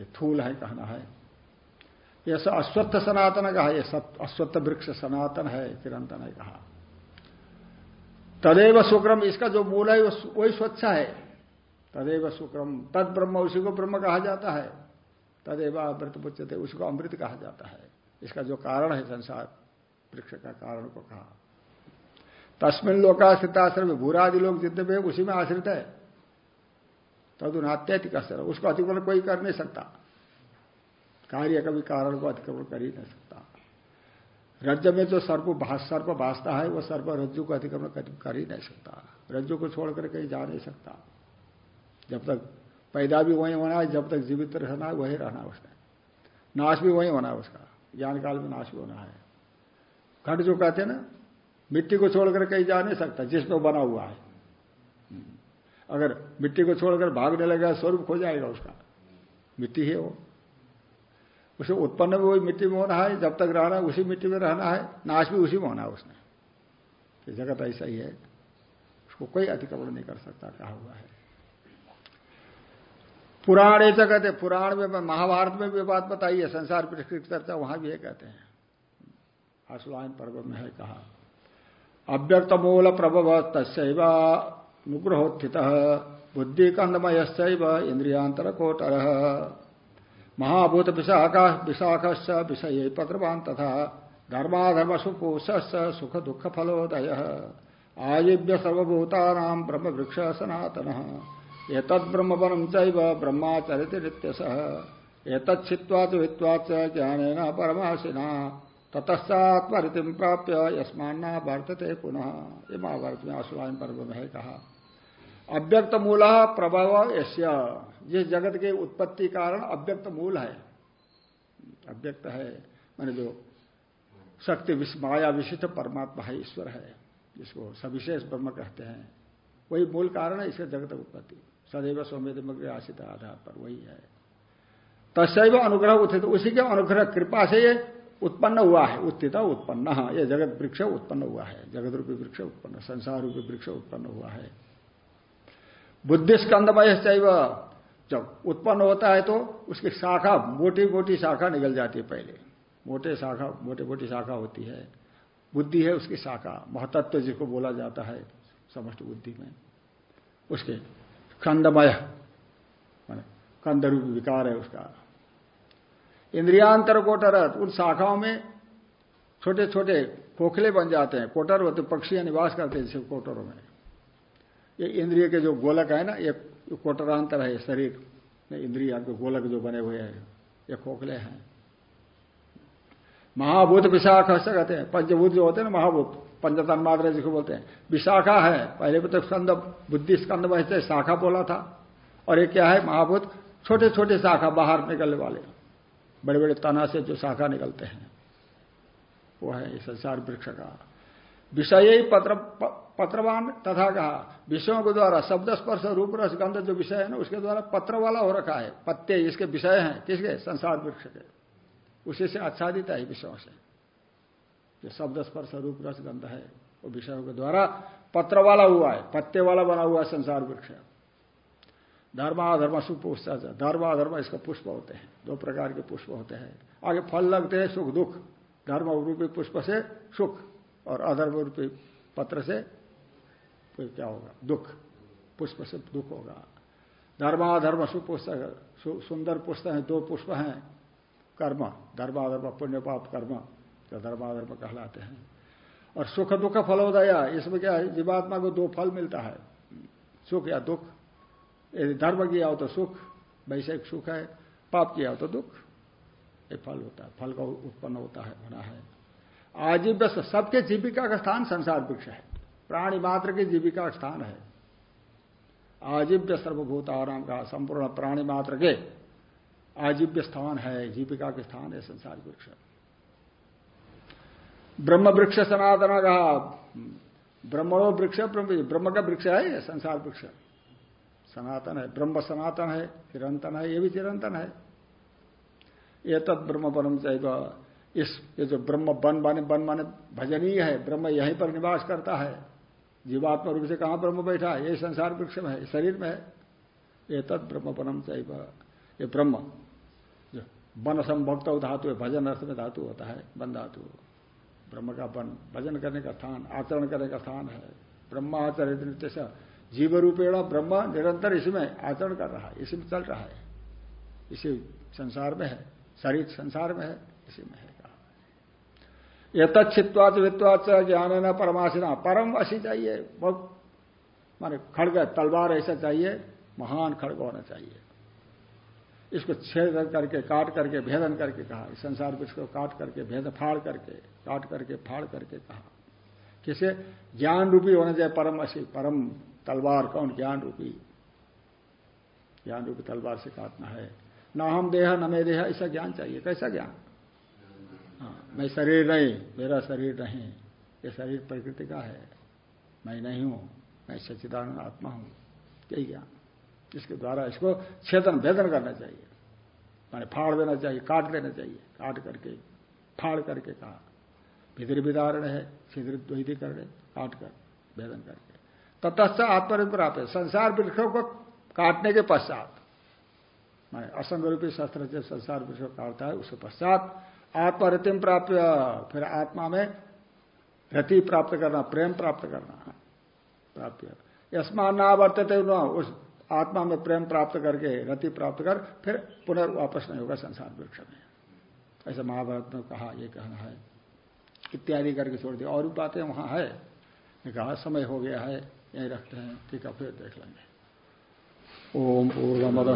थूल है, कहना है। यह अश्वत्थ सनातन कहा यह अश्वत्थ वृक्ष सनातन है, चिरंतन है कहा। तदेव शुक्रम इसका जो मूल है वही स्वच्छ है। तदेव शुक्रम तद ब्रह्म, उसी को ब्रह्म कहा जाता है। तदेव अमृत पुच्छते उसको अमृत कहा जाता है। इसका जो कारण है संसार, वृक्ष का कारण को कहा। तस्मिन लोकाश्रित आश्रम भूरादि लोग जितने भी उसी में आश्रित है। तदु नात्यतिक असर, उसको अतिक्रमण कोई कर नहीं सकता। कार्य कभी कारण को अतिक्रमण कर ही नहीं सकता। रज्ज में जो सर्प सर्प भाषता है वह सर्प रज्जु को अतिक्रमण कर ही नहीं सकता। रज्जु को छोड़कर कहीं जा नहीं सकता। जब तक पैदा भी वही होना है, जब तक जीवित रहना है, वही रहना है उसने। नाश भी वही होना है उसका। ज्ञान काल में नाश भी होना है। घट जो कहते हैं ना, मिट्टी को छोड़कर कहीं जा नहीं सकता, जिसमें बना हुआ है। अगर मिट्टी को छोड़कर भागने लगा स्वरूप खो जाएगा उसका। मिट्टी है वो। उसे उत्पन्न भी वही मिट्टी में होना है, जब तक रहना है उसी मिट्टी में रहना है, नाश भी उसी में होना है उसने। जगत ऐसा ही है। उसको कोई अतिक्रमण नहीं कर सकता, कहा हुआ है। पुराण ऐसा कहते पुराण में महाभारत में भी बात बताई है, संसार परिष्कृत चर्चा, वहाँ भी है कहते हैं। आसुलायन पर्व में है कहा। अव्यक्त मूल प्रभव तस्व नुग्रहोत्थित बुद्धि कंदमय इंद्रियांतर कोटर महाभूत विशाखा विशाख विषय पत्रवान तथा। धर्माधर्म सुपोष सुख दुख फलोदय आयुव्य सर्वभूता ब्रह्म वृक्ष सनातन चैव ब्रह्माचरित नित्यस एतच्छित्वाच वित्वाच ज्ञानेन परमाशिना। ततश्चात्मरितिम प्राप्य वर्तते पुनः। ये महाभारत में पर्व में कहा अव्यक्त मूल प्रभाव यश्य जिस जगत के उत्पत्ति कारण अव्यक्त मूल है। अव्यक्त है, मैंने जो शक्ति माया विशिष्ट परमात्मा है, ईश्वर है, जिसको सविशेष ब्रह्म कहते हैं। वही मूल कारण है इसके जगत उत्पत्ति। सदैव सौम्य आशित आधार पर वही है। तस्व अनुग्रह उत्थित, उसी के अनुग्रह कृपा से ये उत्पन्न हुआ है। उत्थित उत्पन्न ये जगत वृक्ष उत्पन्न हुआ है। जगत रूपी वृक्ष उत्पन्न, संसार रूपी वृक्ष उत्पन्न हुआ है। बुद्धि स्कंदमय जब उत्पन्न होता है तो उसकी शाखा मोटी मोटी शाखा निकल जाती है पहले। मोटे शाखा मोटे मोटी शाखा होती है। बुद्धि है उसकी शाखा। महतत्व जिसको बोला जाता है, समस्त बुद्धि में। उसके खंडमय कंद रूप विकार है उसका। इंद्रियांतर कोटर उन शाखाओं में छोटे छोटे खोखले बन जाते हैं। कोटर होते पक्षियाँ निवास करते हैं जैसे कोटरों में। ये इंद्रिय के जो गोलक है ना, ये कोटरांतर है शरीर। इंद्रिया के गोलक जो बने हुए हैं, ये खोखले हैं। महाभूत विशाखा से कहते हैं। पंचभूत जो होते हैं ना, महाभूत, पंचतन मात्र जिसको बोलते हैं। विशाखा है। पहले भी तो स्कंद, बुद्धि स्कंद वैसे शाखा बोला था। और ये क्या है? महाभूत छोटे छोटे शाखा बाहर निकलने वाले। बड़े बड़े तना से जो शाखा निकलते हैं। वो है संसार वृक्ष का। विषय ही पत्र पत्रवान तथा कहा, विषयों के द्वारा, शब्द स्पर्श, रूप रस, गंध जो विषय है ना, उसके द्वारा पत्र वाला हो रखा है। पत्ते, इसके विषय हैं। किसके? संसार वृक्ष के। उसी से आच्छादित है विषयों से। जो शब्द स्पर्श, रूप रस, गंध है, वो विषयों के द्वारा पत्र वाला हुआ है। पत्ते वाला बना हुआ है संसार वृक्ष। धर्माधर्म सुपुष्ट धर्माधर्म इसका पुष्प होते हैं। दो प्रकार के पुष्प होते हैं। आगे फल लगते हैं, सुख, दुख। धर्म रूपी पुष्प से सुख और अधर्म रूपी पत्र से फिर क्या होगा दुख पुष्प से दुख होगा। धर्माधर्म सुपुष्प सुंदर पुष्प है, दो पुष्प हैं, कर्म, धर्माधर्म पुण्य पाप कर्म, जो धर्माधर्म कहलाते हैं। और सुख, दुख, फलोदया, इसमें क्या है, जीवात्मा को दो फल मिलता है। सुख या दुख, यदि धर्म किया हो तो सुख वैसे एक सुख है, पाप किया हो तो दुख, ये फल होता है, फल का उत्पन्न होता है होना है। आजीव्य सबके जीविका का स्थान संसार वृक्ष है। प्राणी मात्र की जीविका स्थान है। आजीव्य सर्वभूत आराम का संपूर्ण प्राणी मात्र के आजीव्य स्थान है, जीविका के स्थान है संसार वृक्ष। ब्रह्म वृक्ष सनातन कहा ब्रह्मणो वृक्ष, ब्रह्म का वृक्ष है संसार वृक्ष। सनातन है, ब्रह्म सनातन है, चिरंतन है, ये भी चिरंतन है। ये तत् ब्रह्म बनम चाहिए इस, ये जो ब्रह्म बन, बने, बन माने भजनीय है, ब्रह्म यहीं पर निवास करता है। जीवात्मा रूप से कहाँ ब्रह्म बैठा है? ये संसार वृक्ष में है शरीर में है। ये तद ब्रह्म बनम चाहिए ये ब्रह्म, जो वन संभक्त धातु है, भजन अर्थ में धातु होता है वन धातु। ब्रह्म का वन भजन करने का स्थान, आचरण करने का स्थान है। ब्रह्म आचरित जीव रूपेण ब्रह्म निरंतर इसमें आचरण कर रहा है, इसी में चल रहा है। इसी संसार में है, शरीर संसार में है, इसी में है। ये तत्वाच वित्वाच ज्ञान न परमाशिना परम असी चाहिए। बहुत माने खड़ग तलवार ऐसा चाहिए, महान खड़ग होना चाहिए। इसको छेद करके, काट करके, भेदन करके कहा। संसार को इसको काट करके, भेद फाड़ करके, काट करके, फाड़ करके कहा। किसे? ज्ञान रूपी होना चाहिए, परम असी, परम तलवार, कौन? ज्ञान रूपी। ज्ञान रूपी तलवार से काटना है। ना हम देह, न मे देह, ऐसा ज्ञान चाहिए। कैसा ज्ञान? मैं शरीर नहीं, मेरा शरीर नहीं, ये शरीर प्रकृति का है। मैं नहीं हूँ, मैं सच्चिदानंद आत्मा हूँ। यही ज्ञान। इसके द्वारा इसको छेदन, भेदन करना चाहिए। मैंने फाड़ देना चाहिए, काट देना चाहिए। काट करके, फाड़ करके कहा। भितर विदारण है, छिद्र रहे, काट कर, भेदन करके। ततश्च आत्मरित प्राप्त संसार वृक्षों को काटने के पश्चात। मैं असंग रूपी शस्त्र जब संसार वृक्ष काटता है, उसके पश्चात आत्मरतिम प्राप्त फिर आत्मा में रति प्राप्त करना, प्रेम प्राप्त करना प्राप्त यशमान ना वर्तते उस आत्मा में प्रेम प्राप्त करके रति प्राप्त कर, फिर पुनर्वापस नहीं होगा संसार वृक्ष में। ऐसे महाभारत में कहा, ये कहना है। इत्यादि करके छोड़ दिया। और भी बातें वहाँ है। कहा, समय हो गया है, यही रखते हैं। ठीक है, फिर देख लेंगे। ओम पूर्णमद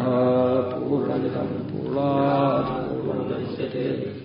पूर्ण पूर्णा पूर्ण